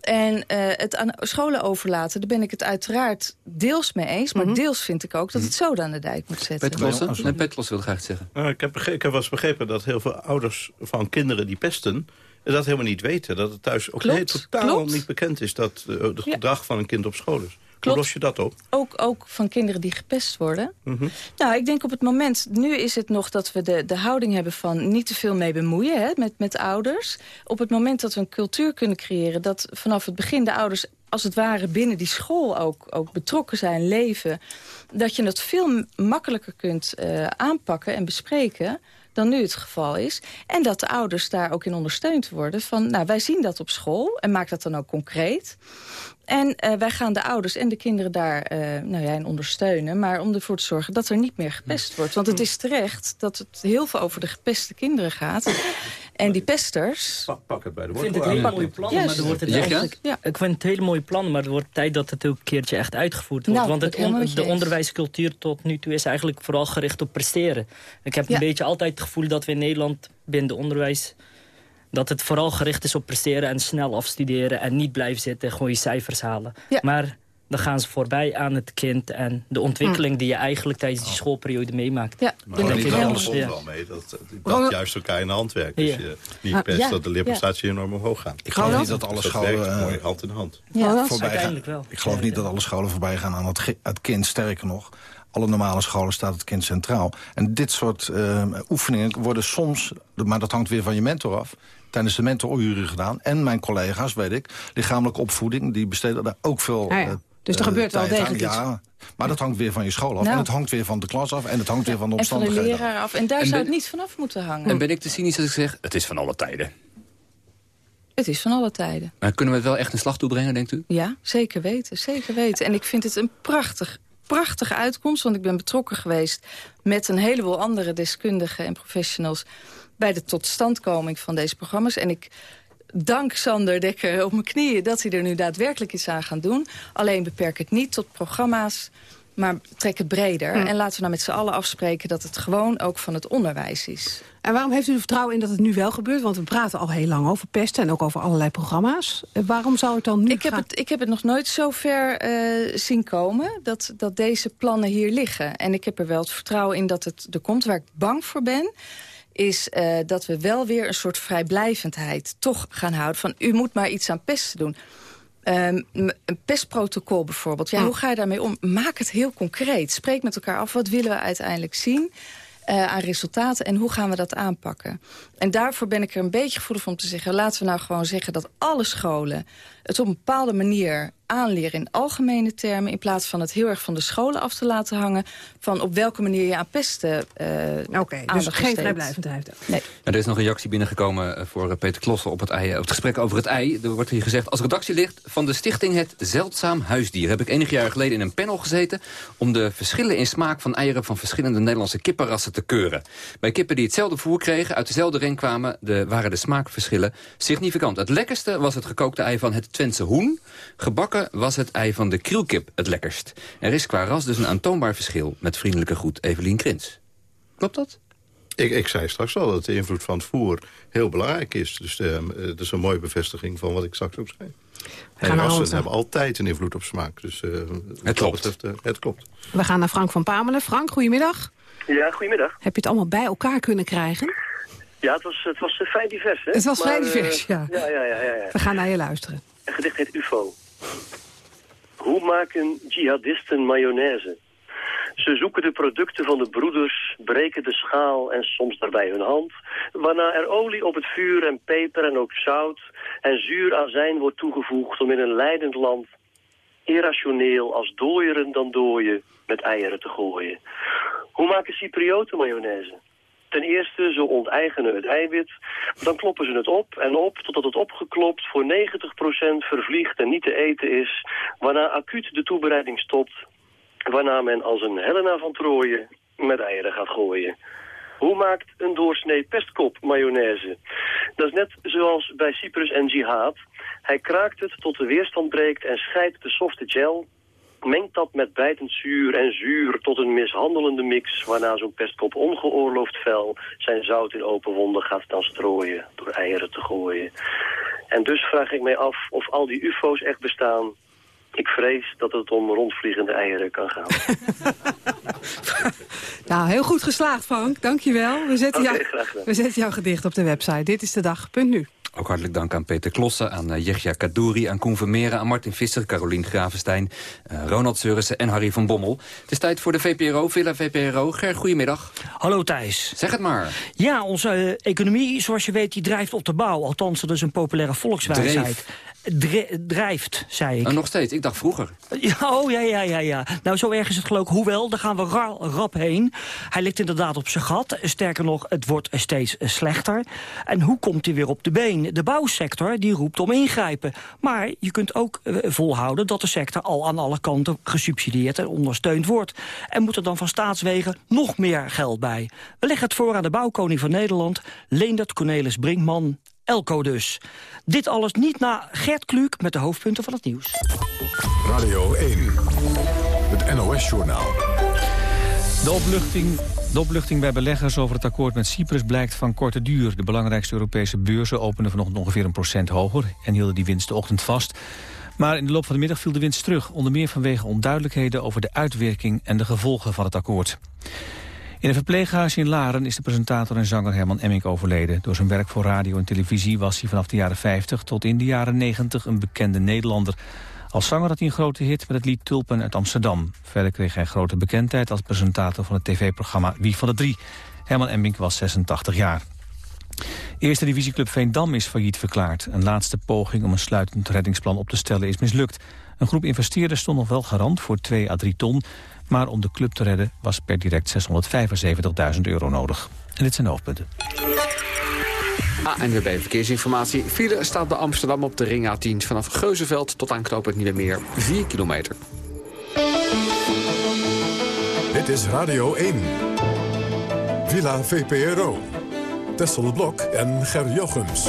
En uh, het aan scholen overlaten, daar ben ik het uiteraard deels mee eens. Maar deels vind ik ook dat het zoden aan de dijk moet zetten.
Pet Klossen? Nee, Pet Klossen wil graag zeggen.
Nou, ik, heb ik heb wel eens begrepen dat heel veel ouders van kinderen die pesten... dat helemaal niet weten. Dat het thuis ook
Klopt,
totaal
klopt.
niet bekend is... dat uh, het
Ja.
gedrag van een kind op school is. Hoe
Klopt.
los je dat op?
Ook, ook van kinderen die gepest worden.
Mhm.
Nou, ik denk op het moment... Nu is het nog dat we de, de houding hebben van niet te veel mee bemoeien hè, met, met ouders. Op het moment dat we een cultuur kunnen creëren... dat vanaf het begin de ouders als het ware binnen die school ook, ook betrokken zijn, leven... dat je het veel makkelijker kunt eh, aanpakken en bespreken dan nu het geval is. En dat de ouders daar ook in ondersteund worden. Van, nou, wij zien dat op school en maak dat dan ook concreet. En eh, wij gaan de ouders en de kinderen daar eh, nou ja, in ondersteunen. Maar om ervoor te zorgen dat er niet meer gepest wordt. Want het is terecht dat het heel veel over de gepeste kinderen gaat. En die pesters...
Pak, pak het bij de
Ik vind het hele mooie plannen, maar er wordt het eigenlijk...
Ja.
Ik vind het hele mooie plannen, maar het wordt tijd dat het ook een keertje echt uitgevoerd wordt.
Nou,
Want het on- de onderwijscultuur tot nu toe is eigenlijk vooral gericht op presteren. Ik heb
Ja.
een beetje altijd het gevoel dat we in Nederland binnen de onderwijs... dat het vooral gericht is op presteren en snel afstuderen... en niet blijven zitten en gewoon je cijfers halen.
Ja.
Maar dan gaan ze voorbij aan het kind en de ontwikkeling... die je eigenlijk tijdens die schoolperiode meemaakt.
Ja,
Maar
denk
niet alles
Ja.
wel mee. Dat, dat juist elkaar in de hand werkt. Dus
Ja.
je niet
Ah,
pest
ja.
dat de leerprestatie enorm omhoog gaat.
Ik geloof niet dat alle scholen...
werkt
eh,
mooi hand in hand.
Ja.
Voorbij
wel.
Ik geloof niet dat alle scholen voorbij gaan aan het, kind. Sterker nog, alle normale scholen staat het kind centraal. En dit soort eh, oefeningen worden soms, maar dat hangt weer van je mentor af... tijdens de mentoruren gedaan. En mijn collega's, weet ik, lichamelijke opvoeding... die besteden daar ook veel
Ah ja.
eh,
Dus er
eh,
gebeurt wel degelijk iets.
Ja, maar dat hangt weer van je school af.
Nou.
En het hangt weer van de klas af. En het hangt weer van de
En van de
omstandigheden
leraar af. En daar
En
zou
ben-
het niet vanaf moeten hangen.
En ben ik te cynisch als ik zeg, het is van alle tijden.
Het is van alle tijden.
Maar kunnen we het wel echt een slag toebrengen, denkt u?
Ja, zeker weten, zeker weten. En ik vind het een prachtig, prachtige uitkomst. Want ik ben betrokken geweest met een heleboel andere deskundigen en professionals... bij de totstandkoming van deze programma's. En ik dank Sander Dekker op mijn knieën dat hij er nu daadwerkelijk iets aan gaat doen. Alleen beperk het niet tot programma's, maar trek het breder.
Hm.
En laten we nou met z'n allen afspreken dat het gewoon ook van het onderwijs is.
En waarom heeft u er vertrouwen in dat het nu wel gebeurt? Want we praten al heel lang over pesten en ook over allerlei programma's. Eh, waarom zou het dan nu
Ik heb, het, ik heb het nog nooit zo ver eh, zien komen dat, dat deze plannen hier liggen. En ik heb er wel het vertrouwen in dat het er komt. Waar ik bang voor ben, is eh, dat we wel weer een soort vrijblijvendheid toch gaan houden. Van u moet maar iets aan pesten doen. Ehm, een pestprotocol bijvoorbeeld. Ja. Hoe ga je daarmee om? Maak het heel concreet. Spreek met elkaar af. Wat willen we uiteindelijk zien? eh, aan resultaten en hoe gaan we dat aanpakken. En daarvoor ben ik er een beetje gevoelig om te zeggen... laten we nou gewoon zeggen dat alle scholen het op een bepaalde manier aanleren in algemene termen... in plaats van het heel erg van de scholen af te laten hangen... van op welke manier je aan pesten uh,
Oké, dus geen vrijblijvendheid.
Nee.
Nou, er is nog een reactie binnengekomen eh, voor eh, Peter Klossen op het, ei, op het gesprek over het ei. Er wordt hier gezegd, als redactielid van de stichting Het Zeldzaam Huisdier... heb ik enig jaar geleden in een panel gezeten... om de verschillen in smaak van eieren van verschillende Nederlandse kippenrassen te keuren. Bij kippen die hetzelfde voer kregen, uit dezelfde ring kwamen... De, waren de smaakverschillen significant. Het lekkerste was het gekookte ei van het Twentse hoen. Gebakken was het ei van de krielkip het lekkerst. Er is qua ras dus een aantoonbaar verschil. Met vriendelijke groet Evelien Krins. Klopt dat?
Ik, ik zei straks al dat de invloed van het voer heel belangrijk is. Dus uh, dat is een mooie bevestiging van wat ik straks ook zei. En rassen hebben altijd een invloed op smaak. Dus uh,
het klopt.
Betreft, uh, het klopt.
We gaan naar Frank van Pamelen. Frank, goedemiddag.
Ja, goedemiddag.
Heb je het allemaal bij elkaar kunnen krijgen?
Ja, het was, het was vrij divers, hè?
Het was
maar,
vrij divers, ja.
Ja, ja, ja, ja, ja.
We gaan naar je luisteren.
Het gedicht heet UFO. Hoe maken jihadisten mayonaise? Ze zoeken de producten van de broeders, breken de schaal en soms daarbij hun hand, waarna er olie op het vuur en peper en ook zout en zuur azijn wordt toegevoegd om in een leidend land irrationeel als dooieren dan dooien met eieren te gooien. Hoe maken Cyprioten mayonaise? Ten eerste, ze onteigenen het eiwit, dan kloppen ze het op en op totdat het opgeklopt voor 90% vervliegt en niet te eten is, waarna acuut de toebereiding stopt, waarna men als een Helena van Trooien met eieren gaat gooien. Hoe maakt een doorsnee pestkop mayonaise? Dat is net zoals bij Cyprus en Jihad. Hij kraakt het tot de weerstand breekt en scheidt de softe gel mengt dat met bijtend zuur en zuur tot een mishandelende mix... waarna zo'n pestkop ongeoorloofd fel zijn zout in open wonden gaat staan strooien... door eieren te gooien. En dus vraag ik mij af of al die ufo's echt bestaan... Ik vrees dat het om rondvliegende eieren kan gaan.
Nou, heel goed geslaagd, Frank. Dankjewel. We zetten, jou, we zetten jouw gedicht op de website. Dit is de dag. Punt nu.
Ook hartelijk dank aan Peter Klossen, aan uh, Yechia Kadouri, aan Koen Vermeeren, aan Martin Visser, Carolien Gravenstein, uh, Ronald Seurissen en Harry van Bommel. Het is tijd voor de VPRO, Villa VPRO. Ger, goedemiddag.
Hallo Thijs.
Zeg het maar.
Ja, onze uh, economie, zoals je weet, die drijft op de bouw. Althans, dat is een populaire volkswijsheid.
Dreef.
Drijft, zei ik.
Uh, nog steeds, ik dacht vroeger.
Oh, ja, ja, ja, ja. Nou, zo erg is het geloof ik. Hoewel, daar gaan we ra rap heen. Hij ligt inderdaad op zijn gat. Sterker nog, het wordt steeds slechter. En hoe komt hij weer op de been? De bouwsector, die roept om ingrijpen. Maar je kunt ook uh, volhouden dat de sector al aan alle kanten gesubsidieerd en ondersteund wordt. En moet er dan van staatswegen nog meer geld bij? We leggen het voor aan de bouwkoning van Nederland, Leendert Cornelis Brinkman. Elko dus. Dit alles niet na Gert Kluk met de hoofdpunten van het nieuws.
Radio 1, het NOS-journaal.
De opluchting, de opluchting bij beleggers over het akkoord met Cyprus blijkt van korte duur. De belangrijkste Europese beurzen openden vanochtend ongeveer een procent hoger... en hielden die winst de ochtend vast. Maar in de loop van de middag viel de winst terug... onder meer vanwege onduidelijkheden over de uitwerking en de gevolgen van het akkoord. In een verpleeghuis in Laren is de presentator en zanger Herman Emmink overleden. Door zijn werk voor radio en televisie was hij vanaf de jaren 50 tot in de jaren 90 een bekende Nederlander. Als zanger had hij een grote hit met het lied Tulpen uit Amsterdam. Verder kreeg hij grote bekendheid als presentator van het tv-programma Wie van de Drie. Herman Emmink was 86 jaar. Eerste divisieclub Veendam is failliet verklaard. Een laatste poging om een sluitend reddingsplan op te stellen is mislukt. Een groep investeerders stond nog wel garant voor 2 à 3 ton... maar om de club te redden was per direct 675.000 euro nodig. En dit zijn de hoofdpunten.
ANWB Verkeersinformatie. File staat bij Amsterdam op de ring A10 vanaf Geuzenveld tot aan knooppunt Nieuwemeer. 4 kilometer.
Dit is Radio 1. Villa VPRO. Tessel Blok en Ger Jochems.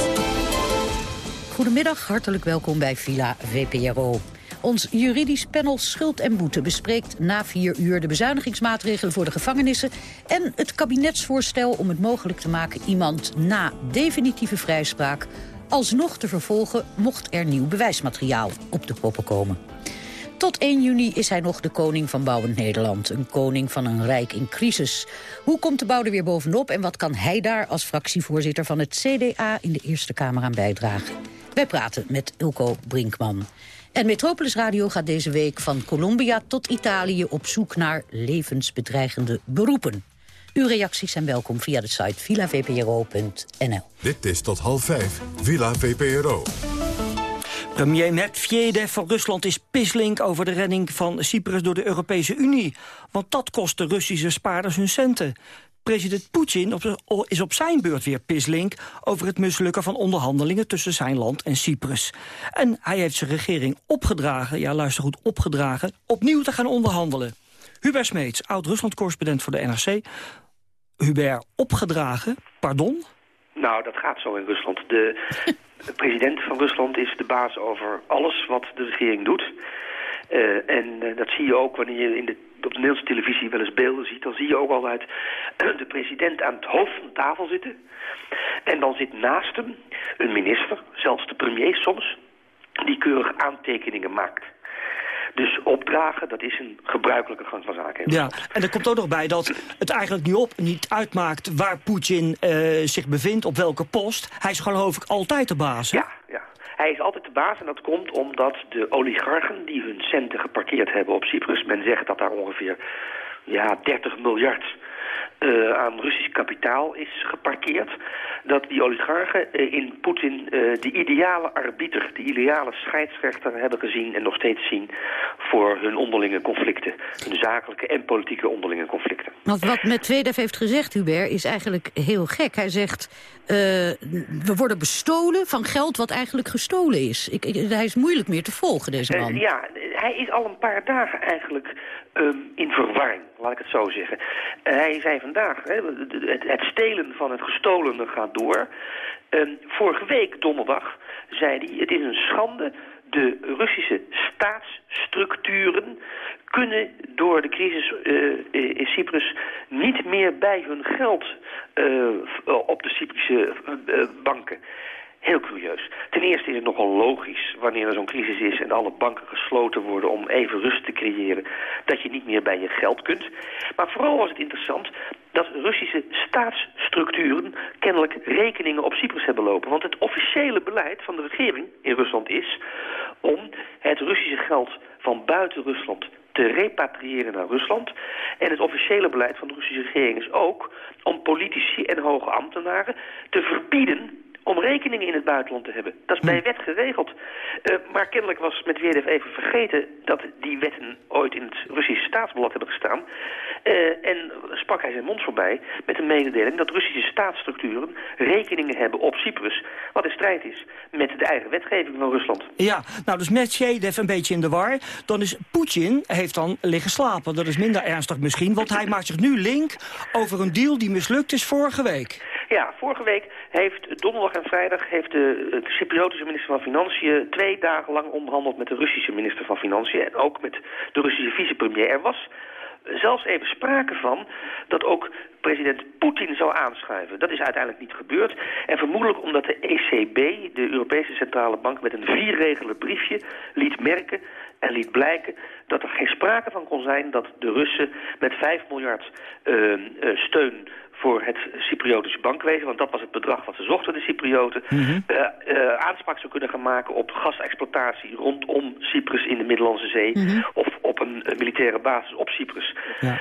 Goedemiddag, hartelijk welkom bij Villa VPRO. Ons juridisch panel Schuld en Boete bespreekt na vier uur... de bezuinigingsmaatregelen voor de gevangenissen... en het kabinetsvoorstel om het mogelijk te maken... iemand na definitieve vrijspraak alsnog te vervolgen... mocht er nieuw bewijsmateriaal op de proppen komen. Tot 1 juni is hij nog de koning van Bouwend Nederland. Een koning van een rijk in crisis. Hoe komt de bouw er weer bovenop en wat kan hij daar als fractievoorzitter van het CDA in de Eerste Kamer aan bijdragen? Wij praten met Ilko Brinkman. En Metropolis Radio gaat deze week van Colombia tot Italië op zoek naar levensbedreigende beroepen. Uw reacties zijn welkom via de site villavpro.nl.
Dit is tot half vijf, Villa VPRO.
Premier Medvedev van Rusland is pislink over de redding van Cyprus door de Europese Unie. Want dat kost de Russische spaarders hun centen. President Poetin is op zijn beurt weer pislink over het mislukken van onderhandelingen tussen zijn land en Cyprus. En hij heeft zijn regering opgedragen, ja luister goed, opgedragen, opnieuw te gaan onderhandelen. Hubert Smeets, oud-Rusland-correspondent voor de NRC. Hubert, opgedragen, pardon?
Nou, dat gaat zo in Rusland. De president van Rusland is de baas over alles wat de regering doet. Uh, en uh, dat zie je ook wanneer je in de, op de Nederlandse televisie wel eens beelden ziet. Dan zie je ook altijd de president aan het hoofd van de tafel zitten. En dan zit naast hem een minister, zelfs de premier soms, die keurig aantekeningen maakt. Dus opdragen, dat is een gebruikelijke gang van zaken.
Ja, en er komt ook nog bij dat het eigenlijk nu op niet uitmaakt waar Poetin uh, zich bevindt, op welke post. Hij is geloof ik altijd de baas. Hè?
Ja, ja. Hij is altijd de baas en dat komt omdat de oligarchen die hun centen geparkeerd hebben op Cyprus... men zegt dat daar ongeveer ja, 30 miljard uh, aan Russisch kapitaal is geparkeerd... dat die oligarchen uh, in Poetin uh, de ideale arbiter, de ideale scheidsrechter hebben gezien... en nog steeds zien voor hun onderlinge conflicten. Hun zakelijke en politieke onderlinge conflicten.
Want wat Medvedev heeft gezegd, Hubert, is eigenlijk heel gek. Hij zegt, we worden bestolen van geld wat eigenlijk gestolen is. Ik, ik, hij is moeilijk meer te volgen, deze man.
ja, hij is al een paar dagen eigenlijk um, in verwarring, laat ik het zo zeggen. Hij zei vandaag, hè, het, stelen van het gestolene gaat door. Um, vorige week, donderdag, zei hij, het is een schande de Russische staatsstructuren kunnen door de crisis uh, in Cyprus niet meer bij hun geld uh, op de Cyprische uh, banken. Heel curieus. Ten eerste is het nogal logisch, wanneer er zo'n crisis is... en alle banken gesloten worden om even rust te creëren... dat je niet meer bij je geld kunt. Maar vooral was het interessant dat Russische staatsstructuren... kennelijk rekeningen op Cyprus hebben lopen. Want het officiële beleid van de regering in Rusland is... om het Russische geld van buiten Rusland te repatriëren naar Rusland. En het officiële beleid van de Russische regering is ook... om politici en hoge ambtenaren te verbieden om rekeningen in het buitenland te hebben. Dat is bij wet geregeld. Uh, maar kennelijk was Medvedev even vergeten dat die wetten ooit in het Russische staatsblad hebben gestaan. Uh, en sprak hij zijn mond voorbij met een mededeling dat Russische staatsstructuren rekeningen hebben op Cyprus. Wat in strijd is met de eigen wetgeving van Rusland.
Ja, nou dus Medvedev een beetje in de war. Dan is Poetin heeft dan liggen slapen. Dat is minder ernstig misschien, want hij maakt zich nu link over een deal die mislukt is vorige week.
Ja, vorige week heeft donderdag en vrijdag heeft de, Cypriotische minister van Financiën twee dagen lang onderhandeld met de Russische minister van Financiën en ook met de Russische vicepremier. Er was zelfs even sprake van dat ook president Poetin zou aanschuiven. Dat is uiteindelijk niet gebeurd. En vermoedelijk omdat de ECB, de Europese Centrale Bank, met een vierregelen briefje liet merken en liet blijken dat er geen sprake van kon zijn dat de Russen met 5 miljard uh, uh, steun voor het Cypriotische bankwezen, want dat was het bedrag wat ze zochten, de Cyprioten, mm -hmm. uh, uh, aanspraak zou kunnen gaan maken op gasexploitatie rondom Cyprus in de Middellandse Zee, mm -hmm. of op een militaire basis op Cyprus. Ja.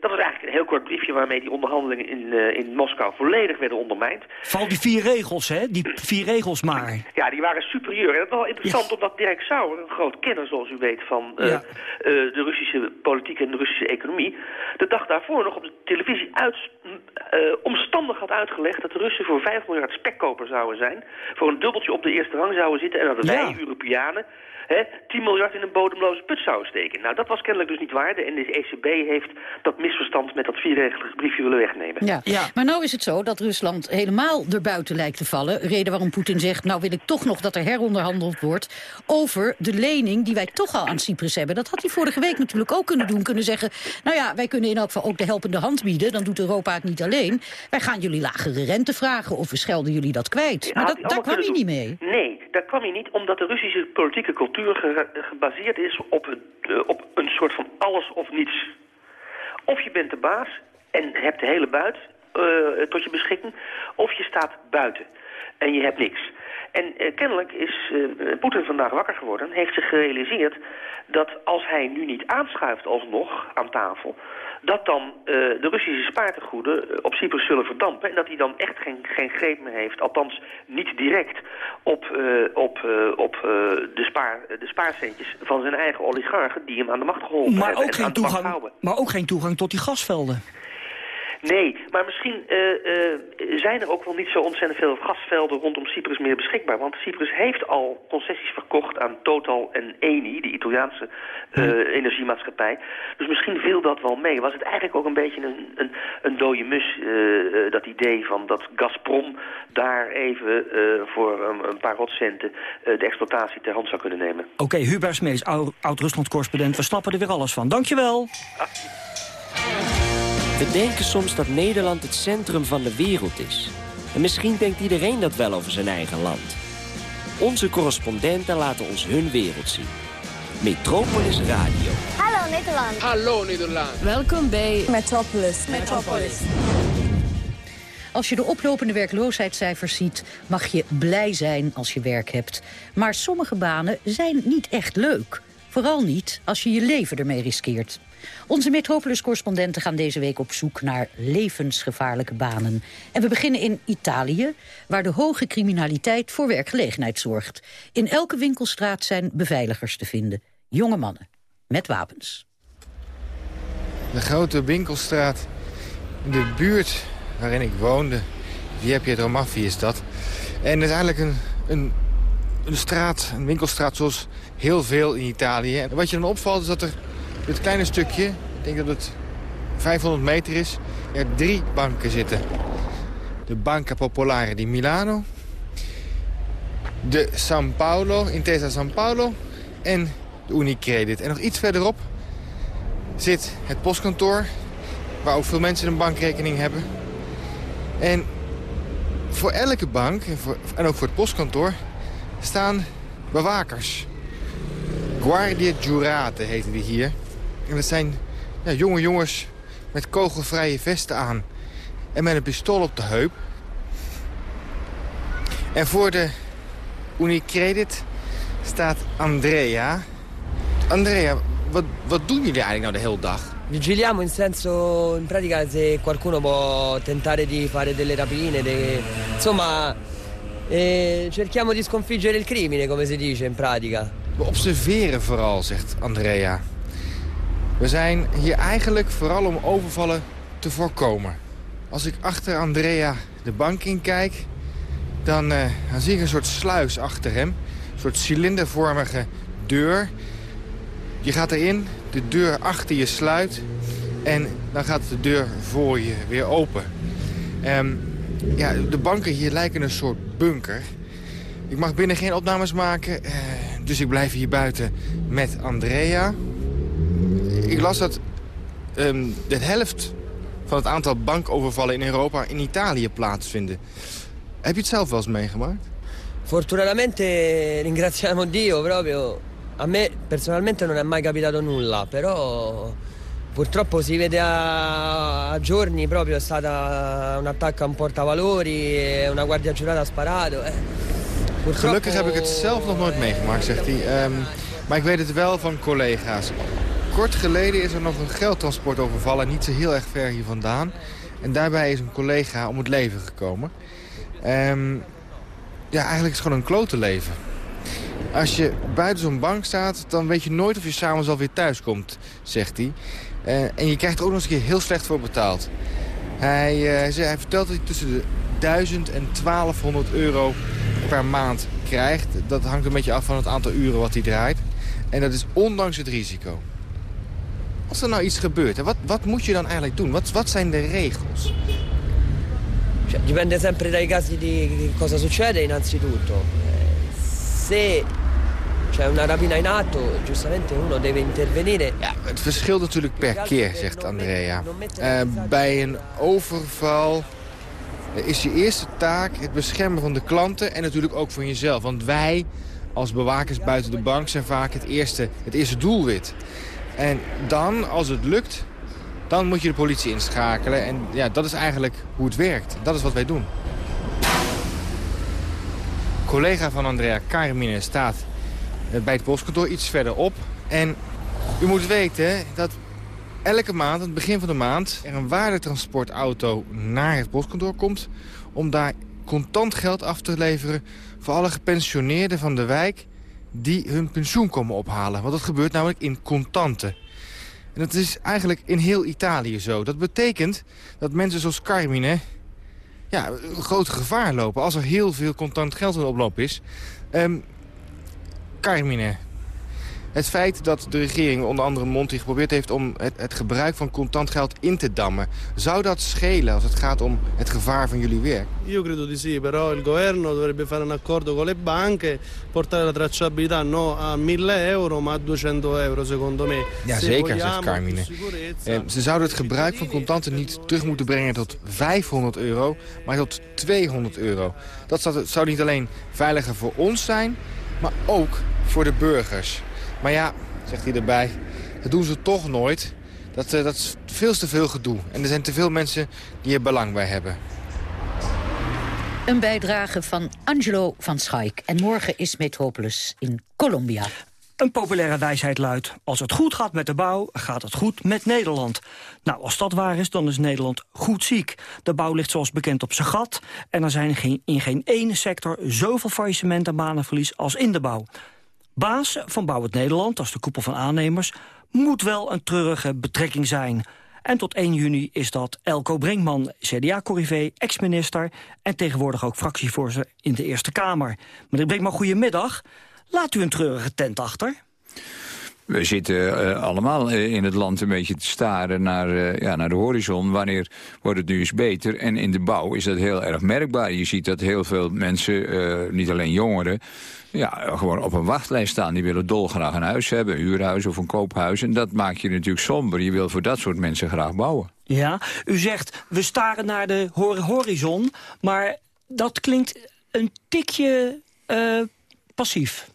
dat was eigenlijk een heel kort briefje waarmee die onderhandelingen in, in Moskou volledig werden ondermijnd.
Vooral die vier regels, hè? Die vier regels maar.
Ja, die waren superieur. En dat is wel interessant, ja. omdat Dirk Sauer, een groot kenner zoals u weet van ja. de Russische politiek en de Russische economie, de dag daarvoor nog op de televisie uit uh, omstandig had uitgelegd dat de Russen voor 5 miljard spekkoper zouden zijn. Voor een dubbeltje op de eerste rang zouden zitten. En dat wij, Europeanen, hè, 10 miljard in een bodemloze put zouden steken. Nou, dat was kennelijk dus niet waar. En de ECB heeft dat misverstand met dat vierregelige briefje willen wegnemen.
Ja. ja, maar nou is het zo dat Rusland helemaal erbuiten lijkt te vallen. Reden waarom Poetin zegt, nou wil ik toch nog dat er heronderhandeld wordt... over de lening die wij toch al aan Cyprus hebben. Dat had hij vorige week natuurlijk ook kunnen doen. Kunnen zeggen, nou ja, wij kunnen in elk geval ook de helpende hand bieden. Dan doet Europa het niet alleen. Wij gaan jullie lagere rente vragen of we schelden jullie dat kwijt. Maar dat, daar kwam hij niet mee.
Nee, daar kwam hij niet, omdat de Russische politieke cultuur cultuur gebaseerd is op, het, uh, op een soort van alles of niets. Of je bent de baas en hebt de hele buit uh, tot je beschikking, of je staat buiten en je hebt niks. En uh, kennelijk is uh, Poetin vandaag wakker geworden... heeft zich gerealiseerd dat als hij nu niet aanschuift alsnog aan tafel dat dan uh, de Russische spaartegoeden op Cyprus zullen verdampen... en dat hij dan echt geen, geen greep meer heeft, althans niet direct... op, op, op de, spaar, de spaarcentjes van zijn eigen oligarchen... die hem aan de macht geholpen
maar
hebben
ook geen toegang, Maar ook geen toegang tot die gasvelden.
Nee, maar misschien uh, uh, zijn er ook wel niet zo ontzettend veel gasvelden rondom Cyprus meer beschikbaar. Want Cyprus heeft al concessies verkocht aan Total en Eni, de Italiaanse uh, energiemaatschappij. Dus misschien viel dat wel mee. Was het eigenlijk ook een beetje een, een, een dode mus, dat idee van dat Gazprom daar even voor een, een, paar rotcenten de exploitatie ter hand zou kunnen nemen.
Oké, okay, Hubert Smees, oud-Rusland-correspondent. We snappen er weer alles van. Dankjewel. Ah.
We denken soms dat Nederland het centrum van de wereld is. En misschien denkt iedereen dat wel over zijn eigen land. Onze correspondenten laten ons hun wereld zien. Metropolis Radio.
Hallo Nederland.
Hallo Nederland.
Welkom bij Metropolis. Metropolis.
Als je de oplopende werkloosheidscijfers ziet, mag je blij zijn als je werk hebt. Maar sommige banen zijn niet echt leuk. Vooral niet als je je leven ermee riskeert. Onze Metropolis-correspondenten gaan deze week op zoek naar levensgevaarlijke banen. En we beginnen in Italië, waar de hoge criminaliteit voor werkgelegenheid zorgt. In elke winkelstraat zijn beveiligers te vinden. Jonge mannen, met wapens.
De grote winkelstraat in de buurt waarin ik woonde, Via Pietro Maffi is dat. En het is eigenlijk een, een, een straat, een winkelstraat zoals heel veel in Italië. En wat je dan opvalt is dat er dit kleine stukje, ik denk dat het 500 meter is, er drie banken zitten. De Banca Popolare di Milano. de São Paulo, Intesa São Paulo en de Unicredit. En nog iets verderop zit het postkantoor, waar ook veel mensen een bankrekening hebben. En voor elke bank en, voor, en ook voor het postkantoor staan bewakers. Guardia Jurate heten die hier. En dat zijn ja, jonge jongens met kogelvrije vesten aan. En met een pistool op de heup. En voor de Unicredit staat Andrea. Andrea, wat, wat doen jullie eigenlijk nou de hele dag?
Vigiliamo in senso, in pratica se qualcuno può tentare di fare delle rapine, de- insomma eh, cerchiamo di sconfiggere il crimine come si dice in pratica.
We observeren vooral, zegt Andrea. We zijn hier eigenlijk vooral om overvallen te voorkomen. Als ik achter Andrea de bank in kijk, dan, eh, dan zie ik een soort sluis achter hem. Een soort cilindervormige deur. Je gaat erin, de deur achter je sluit en dan gaat de deur voor je weer open. Ehm, ja, de banken hier lijken een soort bunker. Ik mag binnen geen opnames maken, eh, dus ik blijf hier buiten met Andrea. Ik las dat ehm, de helft van het aantal bankovervallen in Europa in Italië plaatsvinden. Heb je het zelf wel eens meegemaakt?
Fortunatamente ringraziamo Dio proprio. A me personalmente non è mai capitato nulla, però purtroppo si vede a, a giorni proprio è stata un attacco a un portavalori e una guardia giurata ha sparato. eh.
Gelukkig heb ik het zelf nog nooit meegemaakt, zegt hij. Ehm, maar ik weet het wel van collega's. Kort geleden is er nog een geldtransport overvallen, niet zo heel erg ver hier vandaan. En daarbij is een collega om het leven gekomen. Ehm, ja, eigenlijk is het gewoon een klote leven. Als je buiten zo'n bank staat, dan weet je nooit of je s'avonds alweer thuis komt, zegt hij. Eh, en je krijgt er ook nog eens een keer heel slecht voor betaald. Hij, eh, hij vertelt dat hij tussen de 1000 en 1200 euro per maand krijgt. Dat hangt een beetje af van het aantal uren wat hij draait. En dat is ondanks het risico. Als er nou iets gebeurt, wat, wat moet je dan eigenlijk doen? Wat, wat zijn de regels?
Cioè, dipende sempre dai casi di cosa succede innanzitutto. Eh, Se c'è una rapina in atto, giustamente uno deve intervenire.
Het verschilt natuurlijk per keer, zegt Andrea. Eh, bij een overval is je eerste taak het beschermen van de klanten en natuurlijk ook van jezelf. Want wij als bewakers buiten de bank zijn vaak het eerste, het eerste doelwit. En dan, als het lukt, dan moet je de politie inschakelen. En ja, dat is eigenlijk hoe het werkt. Dat is wat wij doen. collega van Andrea Carmine staat eh, bij het postkantoor iets verderop. En u moet weten dat elke maand, aan het begin van de maand... er een waardetransportauto naar het postkantoor komt... om daar contant geld af te leveren voor alle gepensioneerden van de wijk... die hun pensioen komen ophalen. Want dat gebeurt namelijk in contanten. En dat is eigenlijk in heel Italië zo. Dat betekent dat mensen zoals Carmine ja, een groot gevaar lopen als er heel veel contant geld in de oploop is. Ehm Carmine, het feit dat de regering, onder andere Monti, geprobeerd heeft om het, het gebruik van contant geld in te dammen, zou dat schelen als het gaat om het gevaar van jullie werk?
Io credo di sì, però il governo dovrebbe fare un accordo con le banche, portare la tracciabilità no a 1000 euro ma a 200 euro secondo me.
Ja, zeker, zegt Carmine.
più sicurezza-
Eh, ze zouden het gebruik van contanten niet terug moeten brengen tot 500 euro, maar tot 200 euro. Dat zou niet alleen veiliger voor ons zijn, maar ook voor de burgers. Maar ja, zegt hij erbij, dat doen ze toch nooit. Dat, eh, dat is veel te veel gedoe. En er zijn te veel mensen die er belang bij hebben.
Een bijdrage van Angelo van Schaik. En morgen is Metropolis in Colombia.
Een populaire wijsheid luidt... als het goed gaat met de bouw, gaat het goed met Nederland. Nou, als dat waar is, dan is Nederland goed ziek. De bouw ligt zoals bekend op zijn gat... en er zijn geen, in geen ene sector zoveel faillissement en banenverlies als in de bouw. Baas van Bouw het Nederland, als de koepel van aannemers... moet wel een treurige betrekking zijn... En tot 1 juni is dat Elko Brinkman, CDA-corrivé, ex-minister... en tegenwoordig ook fractievoorzitter in de Eerste Kamer. Meneer Brinkman, goedemiddag. Laat u een treurige tent achter.
We zitten eh, allemaal eh, in het land een beetje te staren naar, eh, ja, naar de horizon. Wanneer wordt het nu eens beter? En in de bouw is dat heel erg merkbaar. Je ziet dat heel veel mensen, niet alleen jongeren... Ja, gewoon op een wachtlijst staan. Die willen dolgraag een huis hebben, een huurhuis of een koophuis. En dat maakt je natuurlijk somber. Je wil voor dat soort mensen graag bouwen.
Ja, u zegt we staren naar de horizon, maar dat klinkt een tikje passief.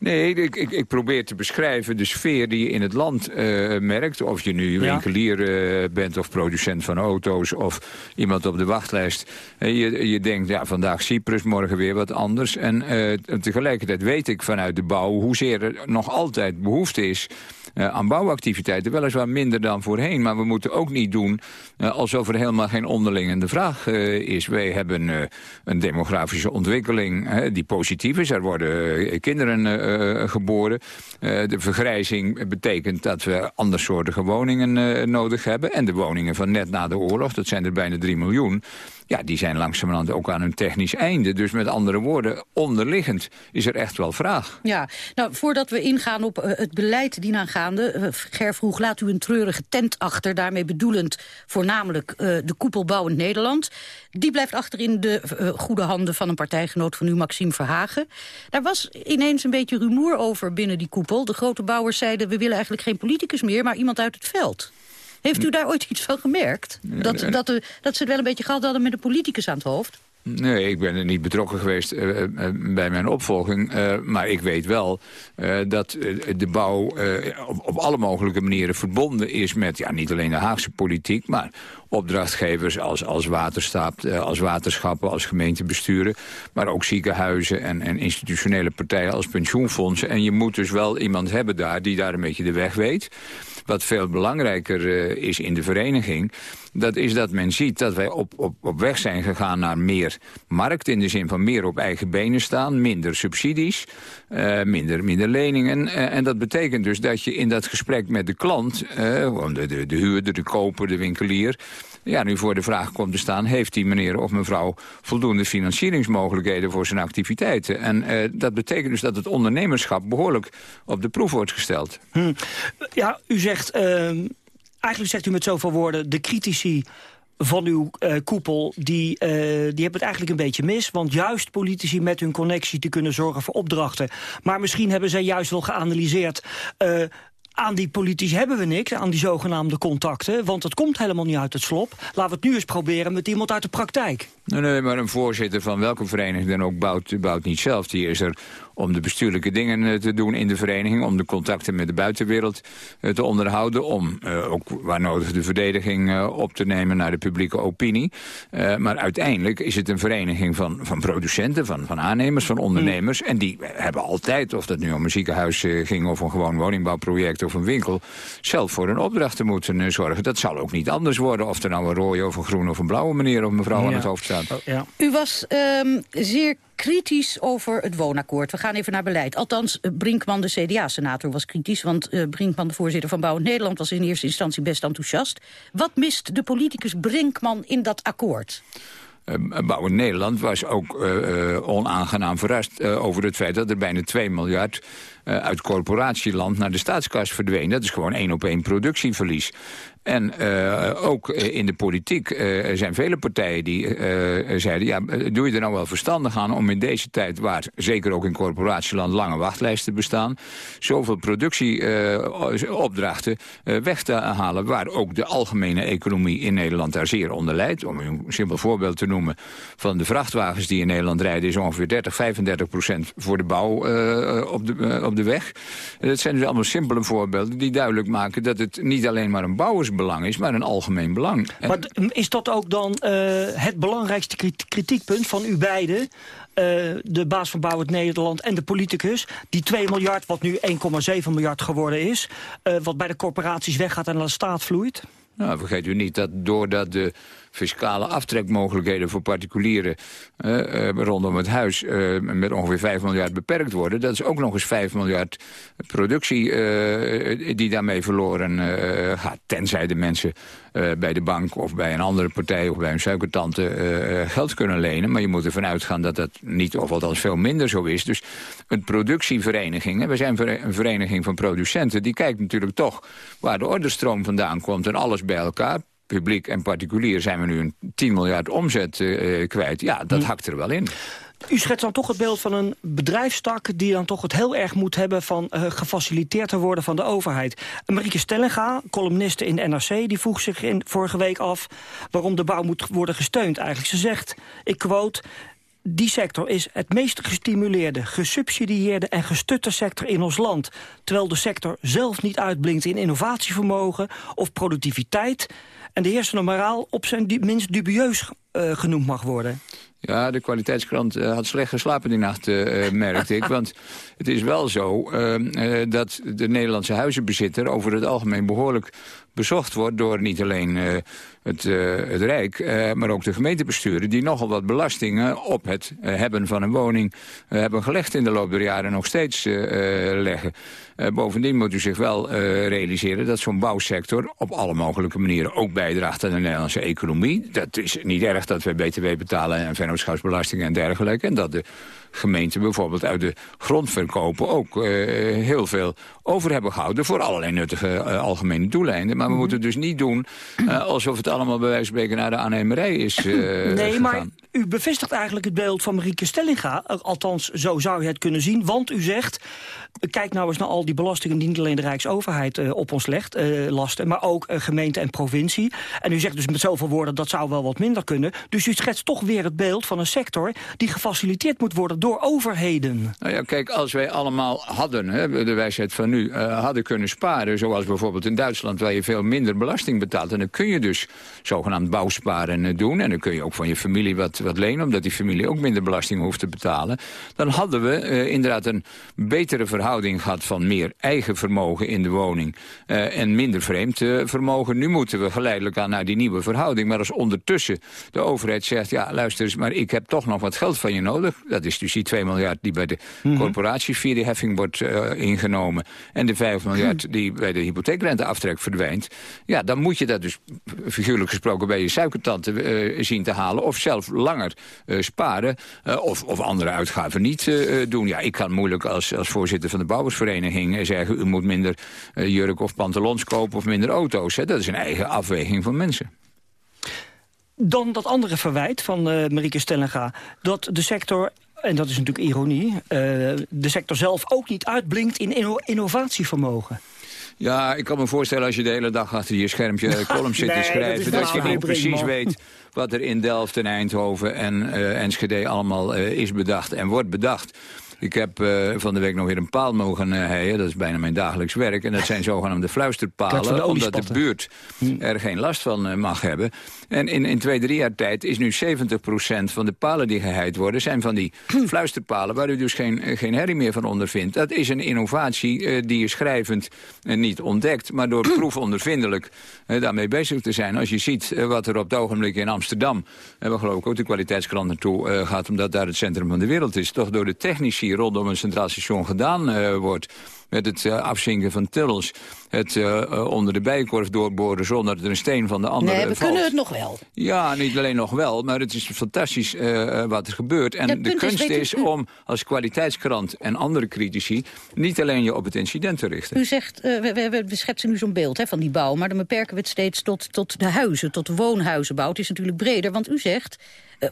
Nee, ik, ik, ik, probeer te beschrijven de sfeer die je in het land uh, merkt. Of je nu winkelier uh, bent of producent van auto's of iemand op de wachtlijst. Uh, je, je denkt, ja, vandaag Cyprus, morgen weer wat anders. En tegelijkertijd weet ik vanuit de bouw hoezeer er nog altijd behoefte is uh, aan bouwactiviteiten. Weliswaar minder dan voorheen, maar we moeten ook niet doen uh, alsof er helemaal geen onderlingende vraag uh, is. Wij hebben een demografische ontwikkeling die positief is. Er worden kinderen geboren. de vergrijzing betekent dat we andersoortige woningen nodig hebben. En de woningen van net na de oorlog, dat zijn er bijna 3 miljoen ja, die zijn langzamerhand ook aan hun technisch einde. Dus met andere woorden, onderliggend is er echt wel vraag.
Ja, nou, voordat we ingaan op uh, het beleid dienaangaande... Uh, Ger vroeg, laat u een treurige tent achter. Daarmee bedoelend voornamelijk uh, de koepelbouwend Nederland. Die blijft achter in de goede handen van een partijgenoot van u, Maxime Verhagen. Daar was ineens een beetje rumoer over binnen die koepel. De grote bouwers zeiden, we willen eigenlijk geen politicus meer... maar iemand uit het veld. Heeft u daar ooit iets van gemerkt? Dat, dat, de, dat ze het wel een beetje gehad hadden met de politicus aan het hoofd?
Nee, ik ben er niet betrokken geweest uh, bij mijn opvolging. Uh, maar ik weet wel dat de bouw op, op, alle mogelijke manieren verbonden is met... Ja, niet alleen de Haagse politiek, maar opdrachtgevers als, als waterstaat, als waterschappen, als gemeentebesturen... maar ook ziekenhuizen en, en institutionele partijen als pensioenfondsen. En je moet dus wel iemand hebben daar die daar een beetje de weg weet... Wat veel belangrijker uh, is in de vereniging... dat is dat men ziet dat wij op, op, op weg zijn gegaan naar meer markt... in de zin van meer op eigen benen staan, minder subsidies... Uh, minder, minder leningen. Uh, en dat betekent dus dat je in dat gesprek met de klant... de, de, de huurder, de koper, de winkelier ja, nu voor de vraag komt te staan... heeft die meneer of mevrouw voldoende financieringsmogelijkheden voor zijn activiteiten? En dat betekent dus dat het ondernemerschap behoorlijk op de proef wordt gesteld.
Hm. Ja, u zegt, uh, eigenlijk zegt u met zoveel woorden... de critici van uw uh, koepel, die, uh, die hebben het eigenlijk een beetje mis. Want juist politici met hun connectie te kunnen zorgen voor opdrachten. Maar misschien hebben zij juist wel geanalyseerd... Uh, aan die politici hebben we niks, aan die zogenaamde contacten. Want het komt helemaal niet uit het slop. Laten we het nu eens proberen met iemand uit de praktijk.
Nee, nee, maar een voorzitter van welke vereniging dan ook bouwt, bouwt niet zelf. Die is er om de bestuurlijke dingen eh, te doen in de vereniging... om de contacten met de buitenwereld eh, te onderhouden... om uh, ook waar nodig de verdediging uh, op te nemen naar de publieke opinie. Uh, maar uiteindelijk is het een vereniging van, van producenten, van, van aannemers, van ondernemers. En die hebben altijd, of dat nu om een ziekenhuis ging... of een gewoon woningbouwproject of een winkel... zelf voor een opdracht te moeten zorgen. Dat zal ook niet anders worden of er nou een rode of een groene of een blauwe meneer of mevrouw ja. aan het hoofd staat.
Oh, ja. U was um, zeer kritisch over het woonakkoord. We gaan even naar beleid. Althans, Brinkman, de CDA-senator, was kritisch... want uh, Brinkman, de voorzitter van Bouw Nederland... was in eerste instantie best enthousiast. Wat mist de politicus Brinkman in dat akkoord?
Uh, Bouwen Nederland was ook onaangenaam verrast over het feit dat er bijna 2 miljard uit corporatieland naar de staatskas verdween. Dat is gewoon één op één productieverlies. En uh, ook in de politiek er zijn vele partijen die zeiden... ja, doe je er nou wel verstandig aan om in deze tijd... waar zeker ook in corporatieland lange wachtlijsten bestaan... zoveel productieopdrachten weg te halen... waar ook de algemene economie in Nederland daar zeer onder leidt. Om een simpel voorbeeld te noemen van de vrachtwagens die in Nederland rijden... is ongeveer 30, 35 procent voor de bouw op, de, op de weg. dat zijn dus allemaal simpele voorbeelden die duidelijk maken... dat het niet alleen maar een bouwers belang is, maar een algemeen belang.
Maar is dat ook dan uh, het belangrijkste kritiekpunt van u beiden? Uh, de baas van Bouwend Nederland en de politicus. Die 2 miljard, wat nu 1,7 miljard geworden is... Uh, wat bij de corporaties weggaat en naar de staat vloeit?
Nou, vergeet u niet dat doordat de fiscale aftrekmogelijkheden voor particulieren rondom het huis met ongeveer 5 miljard beperkt worden. Dat is ook nog eens 5 miljard productie die daarmee verloren gaat. Tenzij de mensen bij de bank of bij een andere partij of bij een suikertante geld kunnen lenen. Maar je moet ervan uitgaan dat dat niet, of althans veel minder zo is. Dus een productievereniging, we zijn een vereniging van producenten... die kijkt natuurlijk toch waar de orderstroom vandaan komt en alles bij elkaar publiek en particulier zijn we nu een 10 miljard omzet uh, kwijt. Ja, dat hm. hakt er wel in.
U schetst dan toch het beeld van een bedrijfstak... die dan toch het heel erg moet hebben van uh, gefaciliteerd te worden van de overheid. Marieke Stellinga, columniste in de NRC, die vroeg zich in vorige week af... waarom de bouw moet worden gesteund eigenlijk. Ze zegt, ik quote die sector is het meest gestimuleerde, gesubsidieerde en gestutte sector in ons land. Terwijl de sector zelf niet uitblinkt in innovatievermogen of productiviteit. En de heersende moraal op zijn minst dubieus uh, genoemd mag worden.
Ja, de kwaliteitskrant uh, had slecht geslapen die nacht, uh, merkte ik. Want het is wel zo uh, dat de Nederlandse huizenbezitter... over het algemeen behoorlijk bezocht wordt door niet alleen het, uh, het Rijk... Uh, maar ook de gemeentebesturen die nogal wat belastingen op het hebben van een woning... hebben gelegd in de loop der jaren nog steeds leggen. bovendien moet u zich wel realiseren dat zo'n bouwsector... op alle mogelijke manieren ook bijdraagt aan de Nederlandse economie. Dat is niet erg dat we btw betalen en vennootschapsbelastingen en dergelijke... en dat de gemeenten bijvoorbeeld uit de grondverkopen ook uh, heel veel over hebben gehouden... voor allerlei nuttige uh, algemene doeleinden. Maar we mhm. moeten dus niet doen uh, alsof het allemaal bij wijze van spreken naar de aannemerij is Nee,
gegaan. maar u bevestigt eigenlijk het beeld van Marieke Stellinga. Althans, zo zou je het kunnen zien. Want u zegt, kijk nou eens naar al die belastingen... die niet alleen de Rijksoverheid uh, op ons legt, uh, lasten... maar ook uh, gemeente en provincie. En u zegt dus met zoveel woorden, dat zou wel wat minder kunnen. Dus u schetst toch weer het beeld van een sector... die gefaciliteerd moet worden door overheden.
Nou ja, kijk, als wij allemaal hadden, hè, de wijsheid van nu... hadden kunnen sparen, zoals bijvoorbeeld in Duitsland... waar je veel minder belasting betaalt... en dan kun je dus zogenaamd bouwsparen doen... en dan kun je ook van je familie wat wat lenen... omdat die familie ook minder belasting hoeft te betalen... dan hadden we inderdaad een betere verhouding gehad... van meer eigen vermogen in de woning uh, en minder vreemd uh, vermogen. Nu moeten we geleidelijk aan naar die nieuwe verhouding. Maar als ondertussen de overheid zegt... ja, luister eens, maar ik heb toch nog wat geld van je nodig... dat is dus die 2 miljard die bij de mm -hmm. corporaties via die heffing wordt ingenomen... en de 5 miljard die bij de hypotheekrenteaftrek verdwijnt... ja, dan moet je dat dus figuurlijk gesproken bij je suikertante zien te halen... of zelf langer sparen of, of andere uitgaven niet doen. Ja, ik kan moeilijk als, als voorzitter van de bouwersvereniging zeggen... u moet minder jurk of pantalons kopen of minder auto's. Hè. Dat is een eigen afweging van mensen.
Dan dat andere verwijt van Marieke Stellinga... dat de sector en dat is natuurlijk ironie, de sector zelf ook niet uitblinkt in innovatievermogen.
Ja, ik kan me voorstellen als je de hele dag achter je schermpje columns zit te schrijven... dat, dat je niet precies weet wat er in Delft en Eindhoven en uh, Enschede allemaal uh, is bedacht en wordt bedacht. Ik heb uh, van de week nog weer een paal mogen uh, heien. Dat is bijna mijn dagelijks werk. En dat zijn zogenaamde fluisterpalen. omdat de buurt hm. er geen last van uh, mag hebben. En in, in twee, drie jaar tijd is nu 70% van de palen die geheid worden... zijn van die fluisterpalen waar u dus geen, geen herrie meer van ondervindt. Dat is een innovatie die je schrijvend niet ontdekt... maar door proefondervindelijk daarmee bezig te zijn. Als je ziet wat er op het ogenblik in Amsterdam... en we geloof ik ook de kwaliteitskrant naartoe gaat... omdat daar het centrum van de wereld is... toch door de technici rondom een centraal station gedaan wordt met het uh, afzinken van tunnels. Het uh, onder de bijkorf doorboren zonder dat er een steen van de andere
Nee, we kunnen het nog wel.
Ja, niet alleen nog wel, maar het is fantastisch wat er gebeurt. En de kunst is, om als kwaliteitskrant en andere critici... niet alleen je op het incident te richten.
U zegt, we, we, we, schetsen nu zo'n beeld hè, van die bouw... maar dan beperken we het steeds tot, tot de huizen, tot de woonhuizenbouw. Het is natuurlijk breder, want u zegt,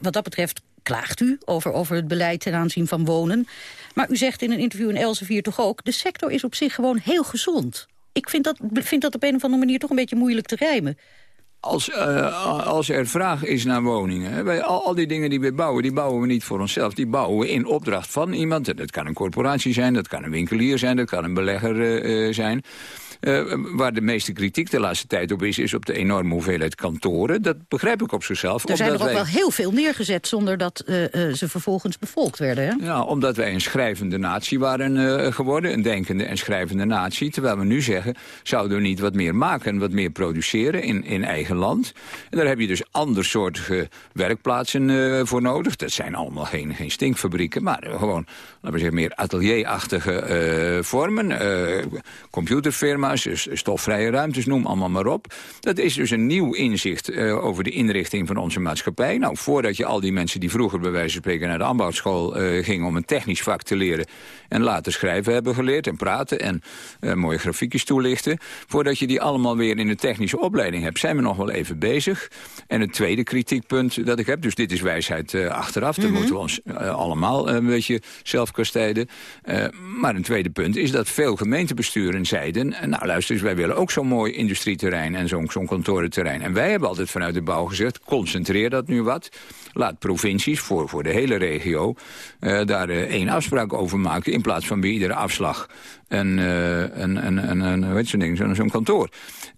wat dat betreft klaagt u over, over het beleid ten aanzien van wonen. Maar u zegt in een interview in Elsevier toch ook... de sector is op zich gewoon heel gezond. Ik vind dat, vind dat op een of andere manier toch een beetje moeilijk te rijmen.
Als, uh, als er vraag is naar woningen, hè, al, die dingen die we bouwen, die bouwen we niet voor onszelf. Die bouwen we in opdracht van iemand. Dat kan een corporatie zijn, dat kan een winkelier zijn, dat kan een belegger uh, zijn. Waar de meeste kritiek de laatste tijd op is... is op de enorme hoeveelheid kantoren. Dat begrijp ik op zichzelf.
Er zijn er ook wel heel veel neergezet... zonder dat ze vervolgens bevolkt werden. Hè?
Ja, omdat wij een schrijvende natie waren geworden. Een denkende en schrijvende natie. Terwijl we nu zeggen, zouden we niet wat meer maken... en wat meer produceren in, in eigen land. En daar heb je dus andersoortige werkplaatsen voor nodig. Dat zijn allemaal geen, geen stinkfabrieken, maar gewoon laten we zeggen, meer atelierachtige vormen. Uh, computerfirma's, stofvrije ruimtes, noem allemaal maar op. Dat is dus een nieuw inzicht uh, over de inrichting van onze maatschappij. Nou, voordat je al die mensen die vroeger bij wijze van spreken naar de ambachtschool gingen om een technisch vak te leren en later schrijven hebben geleerd en praten en mooie grafiekjes toelichten. Voordat je die allemaal weer in de technische opleiding hebt, zijn we nog wel even bezig. En het tweede kritiekpunt dat ik heb, dus dit is wijsheid achteraf, mm -hmm. dan moeten we ons allemaal een beetje zelf kastijden. Maar een tweede punt is dat veel gemeentebesturen zeiden... nou luister eens, wij willen ook zo'n mooi industrieterrein en zo'n zo'n kantorenterrein. En wij hebben altijd vanuit de bouw gezegd, concentreer dat nu wat. Laat provincies voor, voor de hele regio uh, daar uh, één afspraak over maken... in plaats van bij iedere afslag een, een, een, een, een, weet je, zo'n zo kantoor.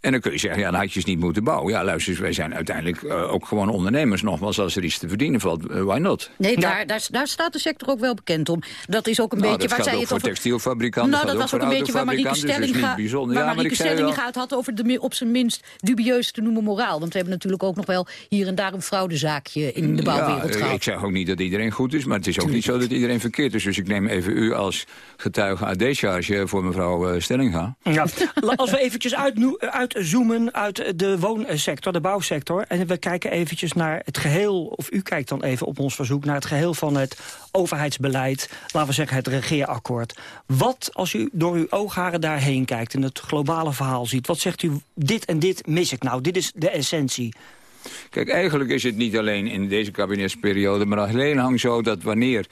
En dan kun je zeggen, ja, dan had je niet moeten bouwen. Ja, luister eens, wij zijn uiteindelijk uh, ook gewoon ondernemers. Nogmaals, als er iets te verdienen valt, uh, why not?
Nee, daar, daar, daar, staat de sector ook wel bekend om. Dat is ook een
nou,
beetje...
waar zij
het
voor
over...
textielfabrikanten,
Nou, dat was ook een beetje waar Marieke Stelling
dus
gaat, waar
ja,
Marieke Stelling gaat had over de op zijn minst dubieus te noemen moraal. Want we hebben natuurlijk ook nog wel hier en daar een fraudezaakje in de bouwwereld
ja,
gehad.
Ik zeg ook niet dat iedereen goed is, maar het is ook niet zo dat iedereen verkeerd is. Dus ik neem even u als getuige aan décharge voor mevrouw uh, Stelling gaan.
Ja. Als we eventjes uitzoomen uit de woonsector, de bouwsector... en we kijken eventjes naar het geheel, of u kijkt dan even op ons verzoek... naar het geheel van het overheidsbeleid, laten we zeggen het regeerakkoord. Wat, als u door uw oogharen daarheen kijkt en het globale verhaal ziet... wat zegt u, dit en dit mis ik nou, dit is de essentie...
Kijk, eigenlijk is het niet alleen in deze kabinetsperiode... maar al heel lang zo dat wanneer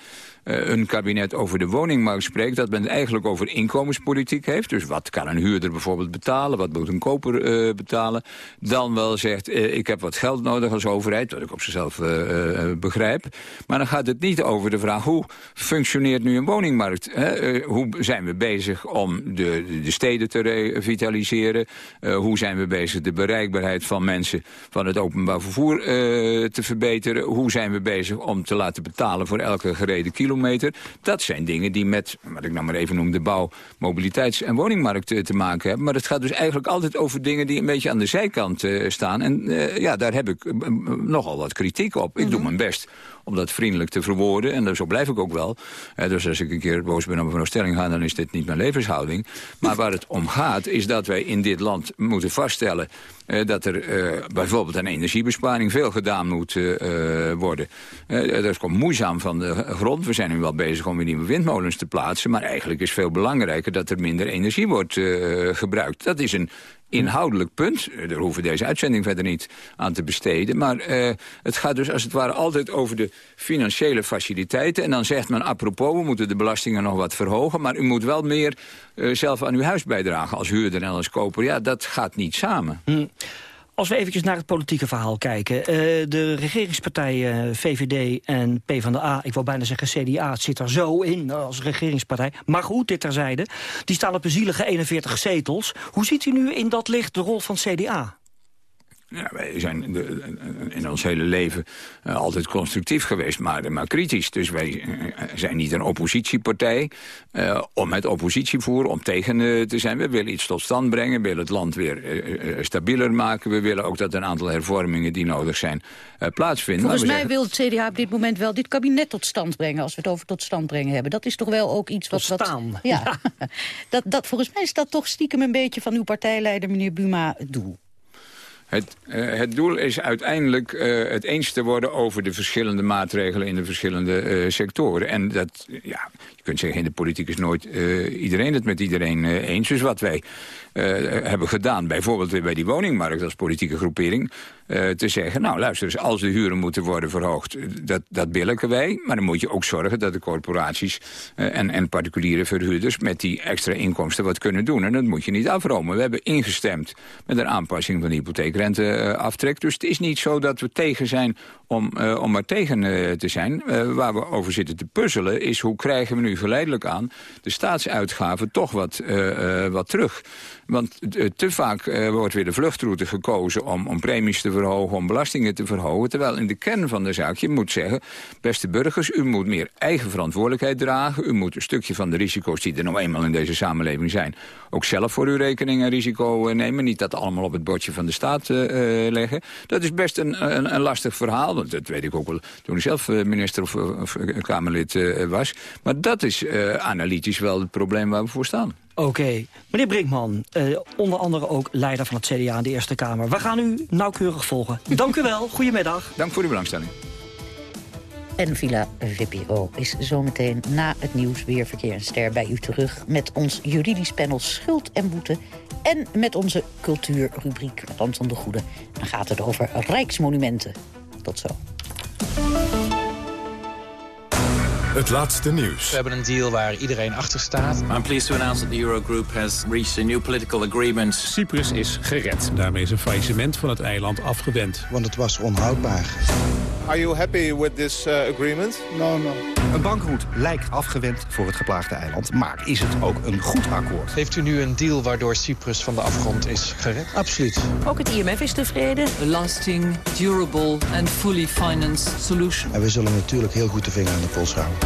een kabinet over de woningmarkt spreekt... dat men het eigenlijk over inkomenspolitiek heeft. Dus wat kan een huurder bijvoorbeeld betalen? Wat moet een koper uh, betalen? Dan wel zegt, uh, ik heb wat geld nodig als overheid... wat ik op zichzelf begrijp. Maar dan gaat het niet over de vraag... hoe functioneert nu een woningmarkt? Hè? hoe zijn we bezig om de, de steden te revitaliseren? hoe zijn we bezig de bereikbaarheid van mensen... van het openbaar vervoer te verbeteren? Hoe zijn we bezig om te laten betalen... voor elke gereden kilometer? Dat zijn dingen die met, wat ik nou maar even noem... de bouw, mobiliteits- en woningmarkt te maken hebben. Maar het gaat dus eigenlijk altijd over dingen die een beetje aan de zijkant uh, staan. En uh, ja, daar heb ik nogal wat kritiek op. Ik mm -hmm. doe mijn best om dat vriendelijk te verwoorden. En zo blijf ik ook wel. Dus als ik een keer boos ben op een stelling ga... dan is dit niet mijn levenshouding. Maar waar het om gaat is dat wij in dit land moeten vaststellen... Uh, dat er uh, bijvoorbeeld aan energiebesparing veel gedaan moet worden. dat komt moeizaam van de grond. We zijn nu wel bezig om weer nieuwe windmolens te plaatsen. Maar eigenlijk is veel belangrijker dat er minder energie wordt gebruikt. Dat is een inhoudelijk punt. Daar hoeven we deze uitzending verder niet aan te besteden. Maar het gaat dus als het ware altijd over de financiële faciliteiten. En dan zegt men, apropos, we moeten de belastingen nog wat verhogen... maar u moet wel meer uh, zelf aan uw huis bijdragen als huurder en als koper. Ja, dat gaat niet samen.
Hm. Als we eventjes naar het politieke verhaal kijken. Uh, de regeringspartijen VVD en PvdA, ik wil bijna zeggen CDA... zit er zo in als regeringspartij. Maar goed, dit terzijde. Die staan op een zielige 41 zetels. Hoe ziet u nu in dat licht de rol van CDA?
Ja, wij zijn de, in ons hele leven uh, altijd constructief geweest, maar, maar kritisch. Dus wij uh, zijn niet een oppositiepartij uh, om het oppositie voeren, om tegen te zijn. We willen iets tot stand brengen, we willen het land weer stabieler maken. We willen ook dat een aantal hervormingen die nodig zijn plaatsvinden.
Volgens mij zeggen... wil het CDA op dit moment wel dit kabinet tot stand brengen, als we het over tot stand brengen hebben. Dat is toch wel ook iets wat...
Tot staan.
Wat, ja, ja. dat, dat, volgens mij is dat toch stiekem een beetje van uw partijleider, meneer Buma, het doel.
Het, uh, het, doel is uiteindelijk uh, het eens te worden over de verschillende maatregelen in de verschillende uh, sectoren. En dat, ja, je kunt zeggen, in de politiek is nooit iedereen het met iedereen eens. Dus wat wij hebben gedaan, bijvoorbeeld bij die woningmarkt als politieke groepering, te zeggen... nou luister eens, als de huren moeten worden verhoogd, dat, dat billigen wij. Maar dan moet je ook zorgen dat de corporaties en, en particuliere verhuurders... met die extra inkomsten wat kunnen doen. En dat moet je niet afromen. We hebben ingestemd met een aanpassing van de hypotheekrenteaftrek. Dus het is niet zo dat we tegen zijn om, om er tegen te zijn. Waar we over zitten te puzzelen is hoe krijgen we nu geleidelijk aan... de staatsuitgaven toch wat, wat terug. Want te vaak wordt weer de vluchtroute gekozen om, om premies te verhogen... om belastingen te verhogen. Terwijl in de kern van de zaak je moet zeggen... beste burgers, u moet meer eigen verantwoordelijkheid dragen. U moet een stukje van de risico's die er nou eenmaal in deze samenleving zijn... ook zelf voor uw rekening een risico nemen. Niet dat allemaal op het bordje van de staat leggen. Dat is best een, een, lastig verhaal dat weet ik ook wel toen ik zelf eh, minister of, Kamerlid eh, was. Maar dat is eh, analytisch wel het probleem waar we voor staan.
Oké. Meneer Brinkman, onder andere ook leider van het CDA in de Eerste Kamer. We gaan u nauwkeurig volgen. Dank u wel. Goedemiddag.
Dank voor uw belangstelling.
En Villa VPRO is zometeen na het nieuws weer verkeer en ster bij u terug... met ons juridisch panel Schuld en Boete... en met onze cultuurrubriek met Anton de Goede. Dan gaat het over rijksmonumenten. Tot zo.
Het laatste nieuws.
We hebben een deal waar iedereen achter staat.
I'm pleased to announce that the Eurogroup has reached a new political agreement.
Cyprus is gered. Daarmee is een faillissement van het eiland afgewend.
Want het was onhoudbaar.
Are you happy with this uh, agreement?
No, no.
Een bankroet lijkt afgewend voor het geplaagde eiland. Maar is het ook een goed akkoord?
Heeft u nu een deal waardoor Cyprus van de afgrond is gered?
Absoluut.
Ook het IMF is tevreden.
A lasting, durable and fully financed solution.
En we zullen natuurlijk heel goed de vinger aan de pols houden.